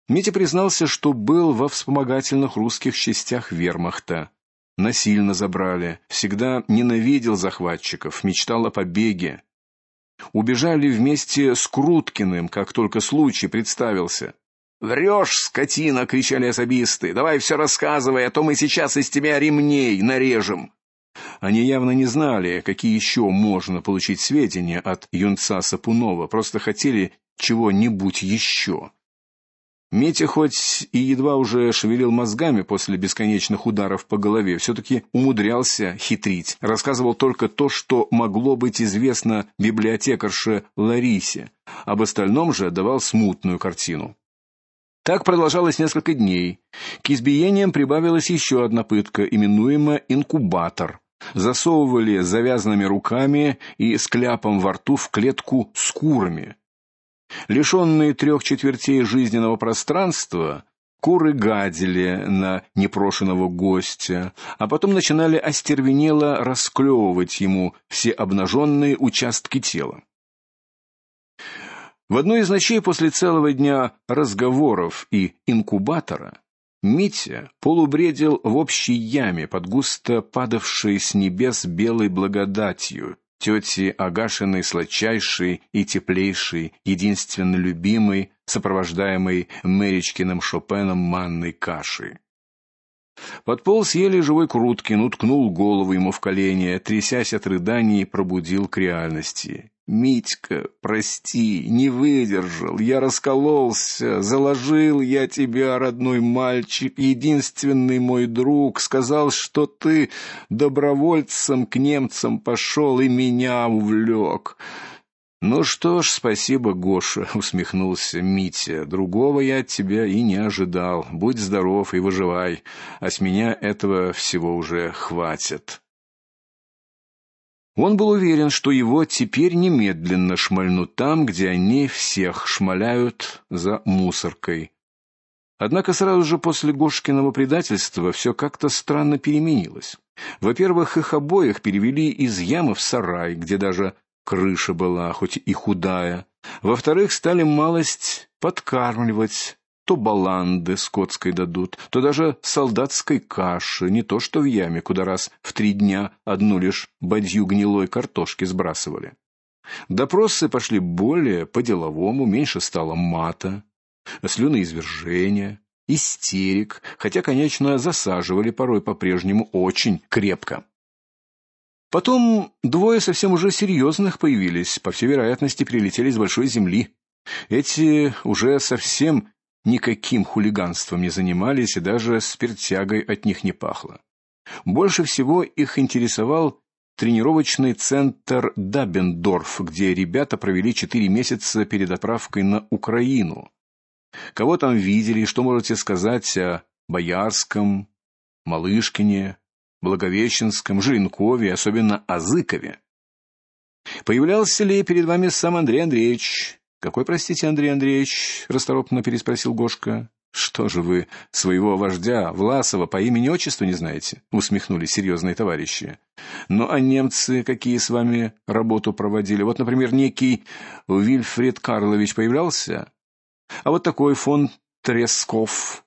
Митя признался, что был во вспомогательных русских частях Вермахта. Насильно забрали, всегда ненавидел захватчиков, мечтал о побеге. Убежали вместе с Круткиным, как только случай представился. «Врешь, скотина!» — кричали особисты. «Давай все рассказывай, а то мы сейчас из тебя ремней нарежем!» Они явно не знали, какие еще можно получить сведения от юнца Сапунова, просто хотели чего-нибудь еще. Митя хоть и едва уже шевелил мозгами после бесконечных ударов по голове, все таки умудрялся хитрить. Рассказывал только то, что могло быть известно библиотекарше Ларисе. Об остальном же давал смутную картину. Так продолжалось несколько дней. К избиениям прибавилась еще одна пытка, именуемая инкубатор засовывали завязанными руками и с кляпом во рту в клетку с курами. Лишенные трех четвертей жизненного пространства, куры гадили на непрошеного гостя, а потом начинали остервенело расклевывать ему все обнаженные участки тела. В одной из ночей после целого дня разговоров и инкубатора Митя полубредил в общей яме под густо падавшей с небес белой благодатью тети Агашиной сладчайшей и теплейшей, единственно любимой, сопровождаемой Мэричкиным Шопеном манной кашей. Подполз еле живой Круткин, уткнул голову ему в колени, трясясь от рыданий, пробудил к реальности. Митька, прости, не выдержал, я раскололся, заложил я тебя, родной мальчик, единственный мой друг, сказал, что ты добровольцем к немцам пошел и меня увлек. Ну что ж, спасибо, Гоша, усмехнулся Митя. Другого я от тебя и не ожидал. Будь здоров и выживай, а с меня этого всего уже хватит. Он был уверен, что его теперь немедленно шмальнут там, где они всех шмаляют за мусоркой. Однако сразу же после Гошкиного предательства все как-то странно переменилось. Во-первых, их обоих перевели из ямы в сарай, где даже крыша была, хоть и худая. Во-вторых, стали малость подкармливать, то баланды скотской дадут, то даже солдатской каши, не то что в яме, куда раз в три дня одну лишь бадью гнилой картошки сбрасывали. Допросы пошли более по-деловому, меньше стало мата, слюноизвержения, истерик, хотя, конечно, засаживали порой по-прежнему очень крепко. Потом двое совсем уже серьезных появились, по всей вероятности, прилетели с большой земли. Эти уже совсем никаким хулиганством не занимались и даже спиртягой от них не пахло. Больше всего их интересовал тренировочный центр Дабендорф, где ребята провели четыре месяца перед отправкой на Украину. Кого там видели, что можете сказать о Боярском, Малышкине, Благовещенском, Жиренкове, особенно о Зыкове? Появлялся ли перед вами сам Андрей Андреевич? Какой, простите, Андрей Андреевич? расторопно переспросил Гошка. Что же вы своего вождя Власова по имени-отчеству не знаете? усмехнулись серьезные товарищи. Ну а немцы какие с вами работу проводили? Вот, например, некий Вильфред Карлович появлялся, а вот такой фон Тресков.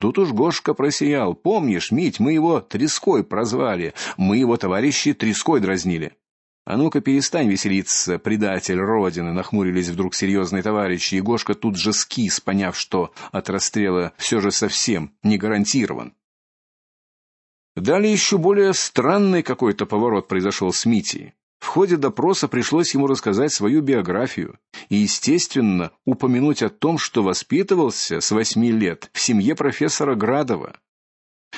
Тут уж Гошка просиял. Помнишь, Мить, мы его Треской прозвали. Мы его товарищи Треской дразнили. А ну-ка перестань веселиться, предатель родины, нахмурились вдруг серьезные товарищи, и тут же скис, поняв, что от расстрела все же совсем не гарантирован. Далее еще более странный какой-то поворот произошел с Митей. В ходе допроса пришлось ему рассказать свою биографию и, естественно, упомянуть о том, что воспитывался с восьми лет в семье профессора Градова.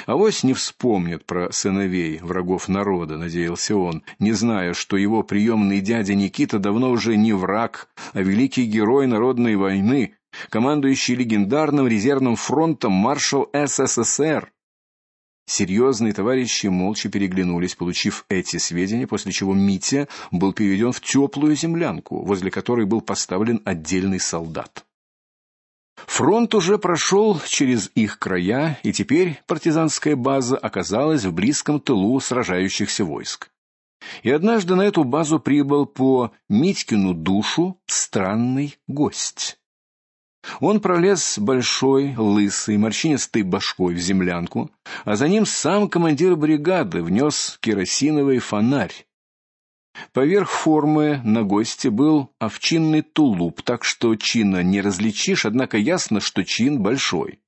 Авось не вспомнит про сыновей врагов народа, надеялся он, не зная, что его приемный дядя Никита давно уже не враг, а великий герой народной войны, командующий легендарным резервным фронтом маршал СССР. Серьезные товарищи молча переглянулись, получив эти сведения, после чего Митя был переведен в теплую землянку, возле которой был поставлен отдельный солдат. Фронт уже прошел через их края, и теперь партизанская база оказалась в близком тылу сражающихся войск. И однажды на эту базу прибыл по Митькину душу странный гость. Он пролез большой, лысый, морщинистой башкой в землянку, а за ним сам командир бригады внес керосиновый фонарь. Поверх формы на госте был овчинный тулуп, так что чина не различишь, однако ясно, что чин большой.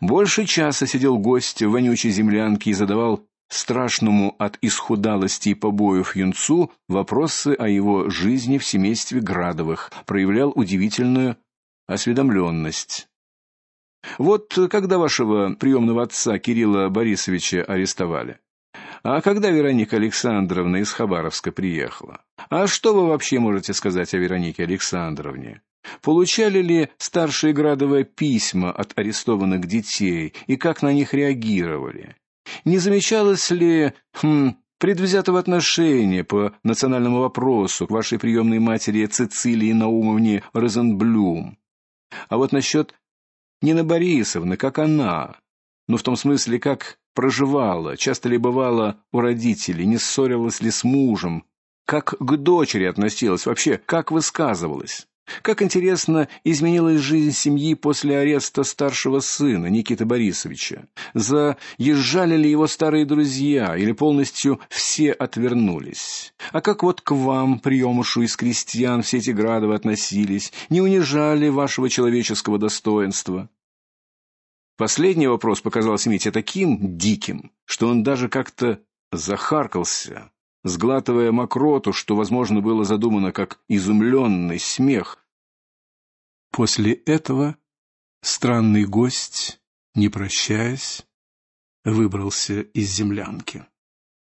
Больше часа сидел гость в вонючей землянке и задавал страшному от исхудалости и побоев юнцу вопросы о его жизни в семействе Градовых, проявлял удивительную осведомленность. Вот когда вашего приемного отца Кирилла Борисовича арестовали? А когда Вероника Александровна из Хабаровска приехала? А что вы вообще можете сказать о Веронике Александровне? Получали ли старшие Градовые письма от арестованных детей и как на них реагировали? Не замечалось ли, хм, предвзятого отношения по национальному вопросу к вашей приемной матери Цицилии Наумовне Розенблюм? А вот насчет Нины Борисовны, как она? Ну в том смысле, как проживала, часто ли бывала у родителей, не ссорилась ли с мужем, как к дочери относилась, вообще как высказывалась. Как интересно изменилась жизнь семьи после ареста старшего сына Никиты Борисовича. Заезжали ли его старые друзья или полностью все отвернулись? А как вот к вам, приемушу из крестьян, все эти градовы относились? Не унижали вашего человеческого достоинства? Последний вопрос показался Мите таким диким, что он даже как-то захаркался, сглатывая мокроту, что, возможно, было задумано как изумленный смех. После этого странный гость, не прощаясь, выбрался из землянки.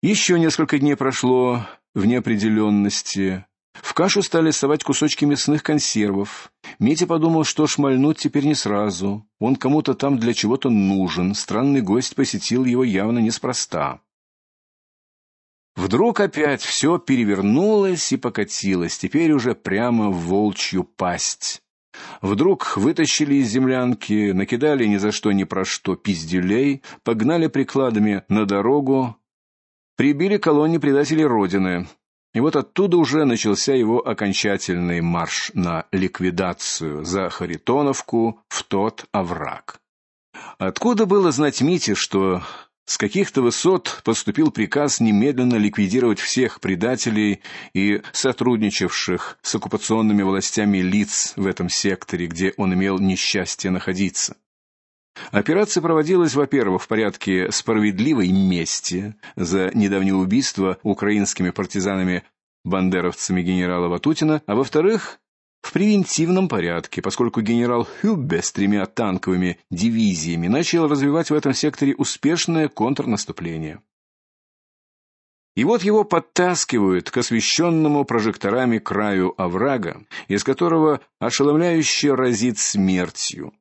Еще несколько дней прошло в неопределенности. В кашу стали совать кусочки мясных консервов. Митя подумал, что шмальнуть теперь не сразу. Он кому-то там для чего-то нужен. Странный гость посетил его явно неспроста. Вдруг опять все перевернулось и покатилось, теперь уже прямо в волчью пасть. Вдруг вытащили из землянки, накидали ни за что ни про что пиздюлей, погнали прикладами на дорогу, прибили колонне предателей родины. И вот оттуда уже начался его окончательный марш на ликвидацию за Харитоновку в тот овраг. Откуда было знать Мите, что с каких-то высот поступил приказ немедленно ликвидировать всех предателей и сотрудничавших с оккупационными властями лиц в этом секторе, где он имел несчастье находиться. Операция проводилась, во-первых, в порядке справедливой мести за недавнее убийство украинскими партизанами бандеровцами генерала Ватутина, а во-вторых, в превентивном порядке, поскольку генерал Хюббе с тремя танковыми дивизиями начал развивать в этом секторе успешное контрнаступление. И вот его подтаскивают к освещенному прожекторами краю оврага, из которого ошеломляюще разит смертью.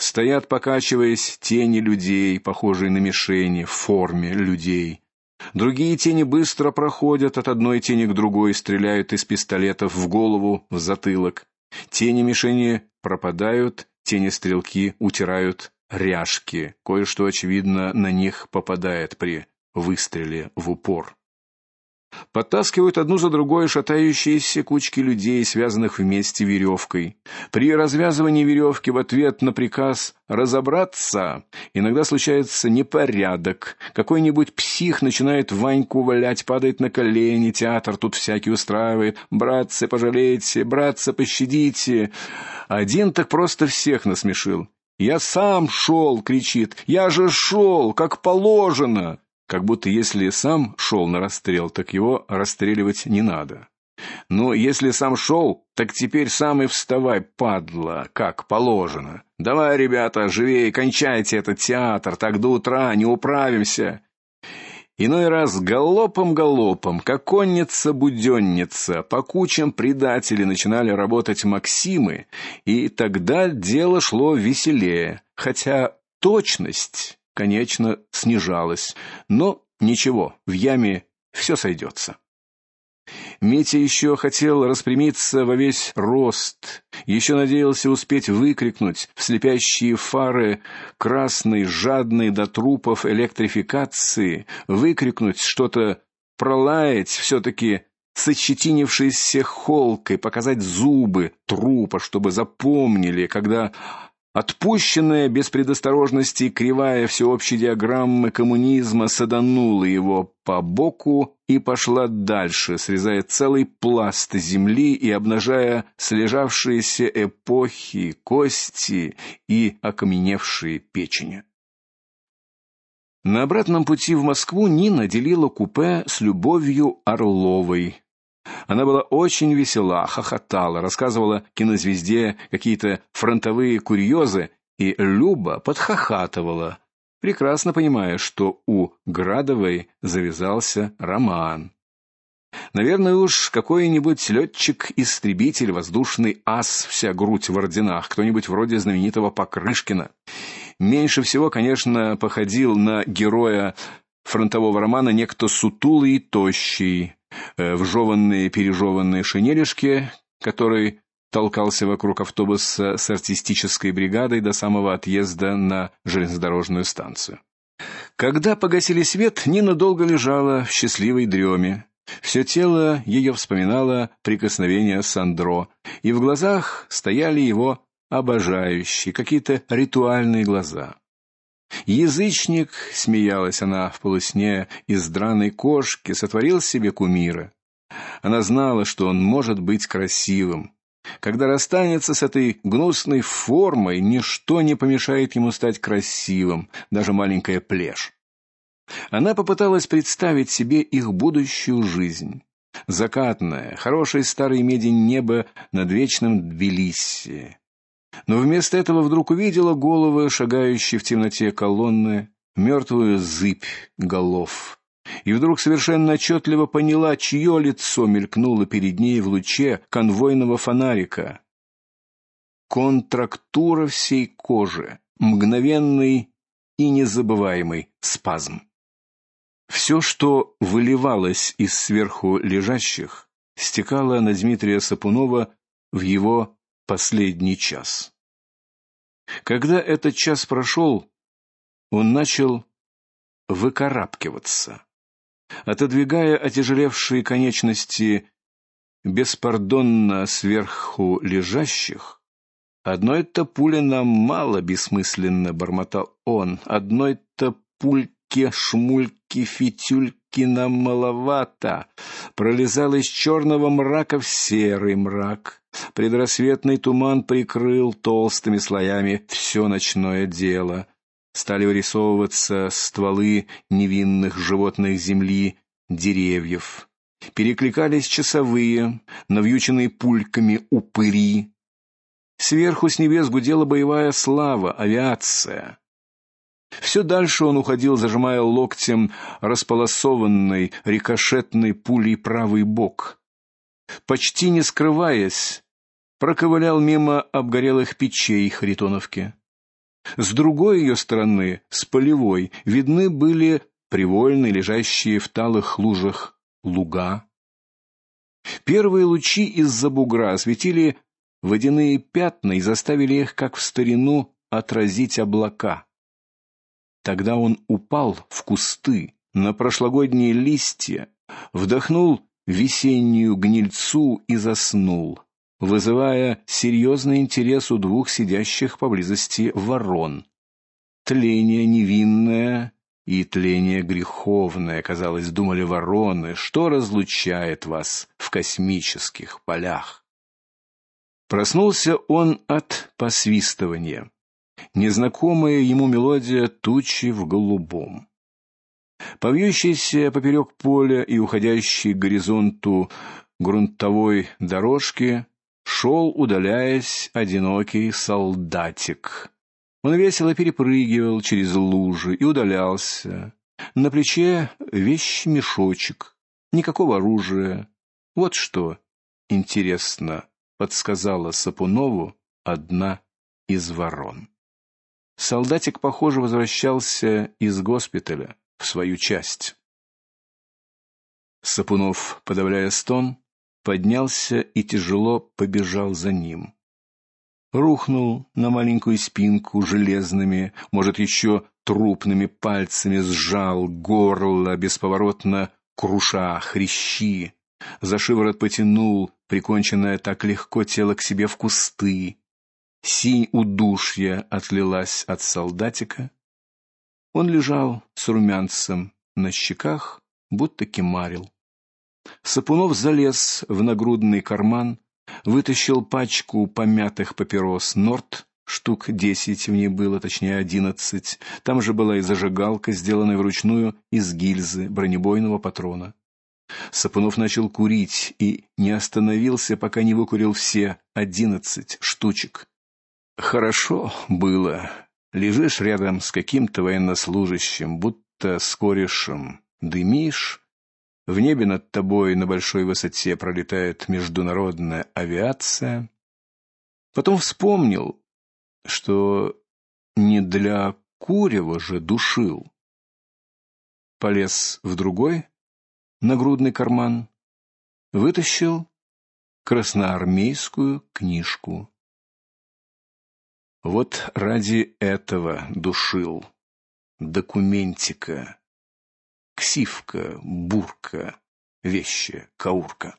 Стоят, покачиваясь, тени людей, похожие на мишени в форме людей. Другие тени быстро проходят от одной тени к другой, стреляют из пистолетов в голову, в затылок. Тени мишени пропадают, тени стрелки утирают ряжки. Кое-что очевидно на них попадает при выстреле в упор. Подтаскивают одну за другой шатающиеся кучки людей, связанных вместе веревкой. При развязывании веревки в ответ на приказ разобраться иногда случается непорядок. Какой-нибудь псих начинает Ваньку валять, падает на колени, театр тут всякий устраивает. Братцы, пожалейте, братцы, пощадите. Один так просто всех насмешил. Я сам шел, кричит. Я же шел, как положено как будто если сам шел на расстрел, так его расстреливать не надо. Но если сам шел, так теперь сам и вставай, падла, как положено. Давай, ребята, живее, кончайте этот театр, так до утра не управимся. Иной раз галопом-галопом, как конница-буденница, по кучам предателей начинали работать Максимы, и тогда дело шло веселее, хотя точность конечно, снижалась, но ничего, в яме все сойдется. Митя еще хотел распрямиться во весь рост, еще надеялся успеть выкрикнуть в слепящие фары красной, жадной до трупов электрификации, выкрикнуть что-то, пролаять все таки сочетинившейся холкой, показать зубы трупа, чтобы запомнили, когда Отпущенная без предосторожности кривая всеобщей диаграммы коммунизма саданула его по боку и пошла дальше, срезая целый пласт земли и обнажая слежавшиеся эпохи, кости и окаменевшие печени. На обратном пути в Москву Нина делила купе с Любовью Орловой, она была очень весела, хохотала, рассказывала кинозвезде какие-то фронтовые курьезы, и Люба подхохатывала, прекрасно понимая, что у Градовой завязался роман. Наверное, уж какой-нибудь летчик-истребитель, воздушный ас, вся грудь в орденах, кто-нибудь вроде знаменитого Покрышкина. Меньше всего, конечно, походил на героя фронтового романа некто сутулый и тощий, в жеванные пережеванные шинелишки, который толкался вокруг автобуса с артистической бригадой до самого отъезда на железнодорожную станцию. Когда погасили свет, Нина долго лежала в счастливой дреме. Все тело ее вспоминало прикосновение Сандро, и в глазах стояли его обожающие, какие-то ритуальные глаза. Язычник, смеялась она в полусне из драной кошки, сотворил себе кумира. Она знала, что он может быть красивым. Когда расстанется с этой гнусной формой, ничто не помешает ему стать красивым, даже маленькая плешь. Она попыталась представить себе их будущую жизнь. Закатное, хорошее старое медень небо над вечным Тбилиси, но вместо этого вдруг увидела головы шагающие в темноте колонны, мертвую зыбь голов. И вдруг совершенно отчетливо поняла, чье лицо мелькнуло перед ней в луче конвойного фонарика. Контрактура всей кожи, мгновенный и незабываемый спазм. Все, что выливалось из сверху лежащих, стекало на Дмитрия Сапунова в его последний час. Когда этот час прошел, он начал выкарабкиваться, отодвигая отяжелевшие конечности беспардонно сверху лежащих. Одной-то пули нам мало, бессмысленно бормотал он. Одной-то пульки, шмульки, фитюльки нам маловато. Пролезал из черного мрака в серый мрак. Предрассветный туман прикрыл толстыми слоями все ночное дело. Стали вырисовываться стволы невинных животных земли, деревьев. Перекликались часовые, навьюченные пульками упыри. Сверху с небес гудела боевая слава, авиация. Все дальше он уходил, зажимая локтем располосованный рикошетной пулей правый бок. Почти не скрываясь, проковылял мимо обгорелых печей Харитоновки. С другой ее стороны, с полевой, видны были привольные, лежащие в талых лужах луга. Первые лучи из-за бугра осветили водяные пятна и заставили их, как в старину, отразить облака. Тогда он упал в кусты, на прошлогодние листья, вдохнул весеннюю гнильцу и заснул, вызывая серьезный интерес у двух сидящих поблизости ворон. Тление невинное и тление греховное, казалось, думали вороны, что разлучает вас в космических полях. Проснулся он от посвистывания. Незнакомая ему мелодия тучи в голубом. По вьющейся поперек поля и уходящей к горизонту грунтовой дорожке шел, удаляясь, одинокий солдатик. Он весело перепрыгивал через лужи и удалялся. На плече вещь-мешочек, никакого оружия. Вот что интересно, подсказала Сапунову одна из ворон. Солдатик, похоже, возвращался из госпиталя в свою часть. Сапунов, подавляя стон, поднялся и тяжело побежал за ним рухнул на маленькую спинку железными, может, еще трупными пальцами сжал горло бесповоротно круша хрящи, за шиворот потянул приконченное так легко тело к себе в кусты. Синь удушья отлилась от солдатика. Он лежал с румянцем на щеках, будто кемарил. Сапунов залез в нагрудный карман, вытащил пачку помятых папирос Норт, штук десять в ней было, точнее одиннадцать. Там же была и зажигалка, сделанная вручную из гильзы бронебойного патрона. Сапунов начал курить и не остановился, пока не выкурил все одиннадцать штучек. Хорошо было. Лежишь рядом с каким-то военнослужащим, будто с корешем, дымишь, в небе над тобой на большой высоте пролетает международная авиация. Потом вспомнил, что не для курева же душил. Полез в другой нагрудный карман, вытащил красноармейскую книжку. Вот ради этого душил документика ксивка, бурка, вещи, каурка.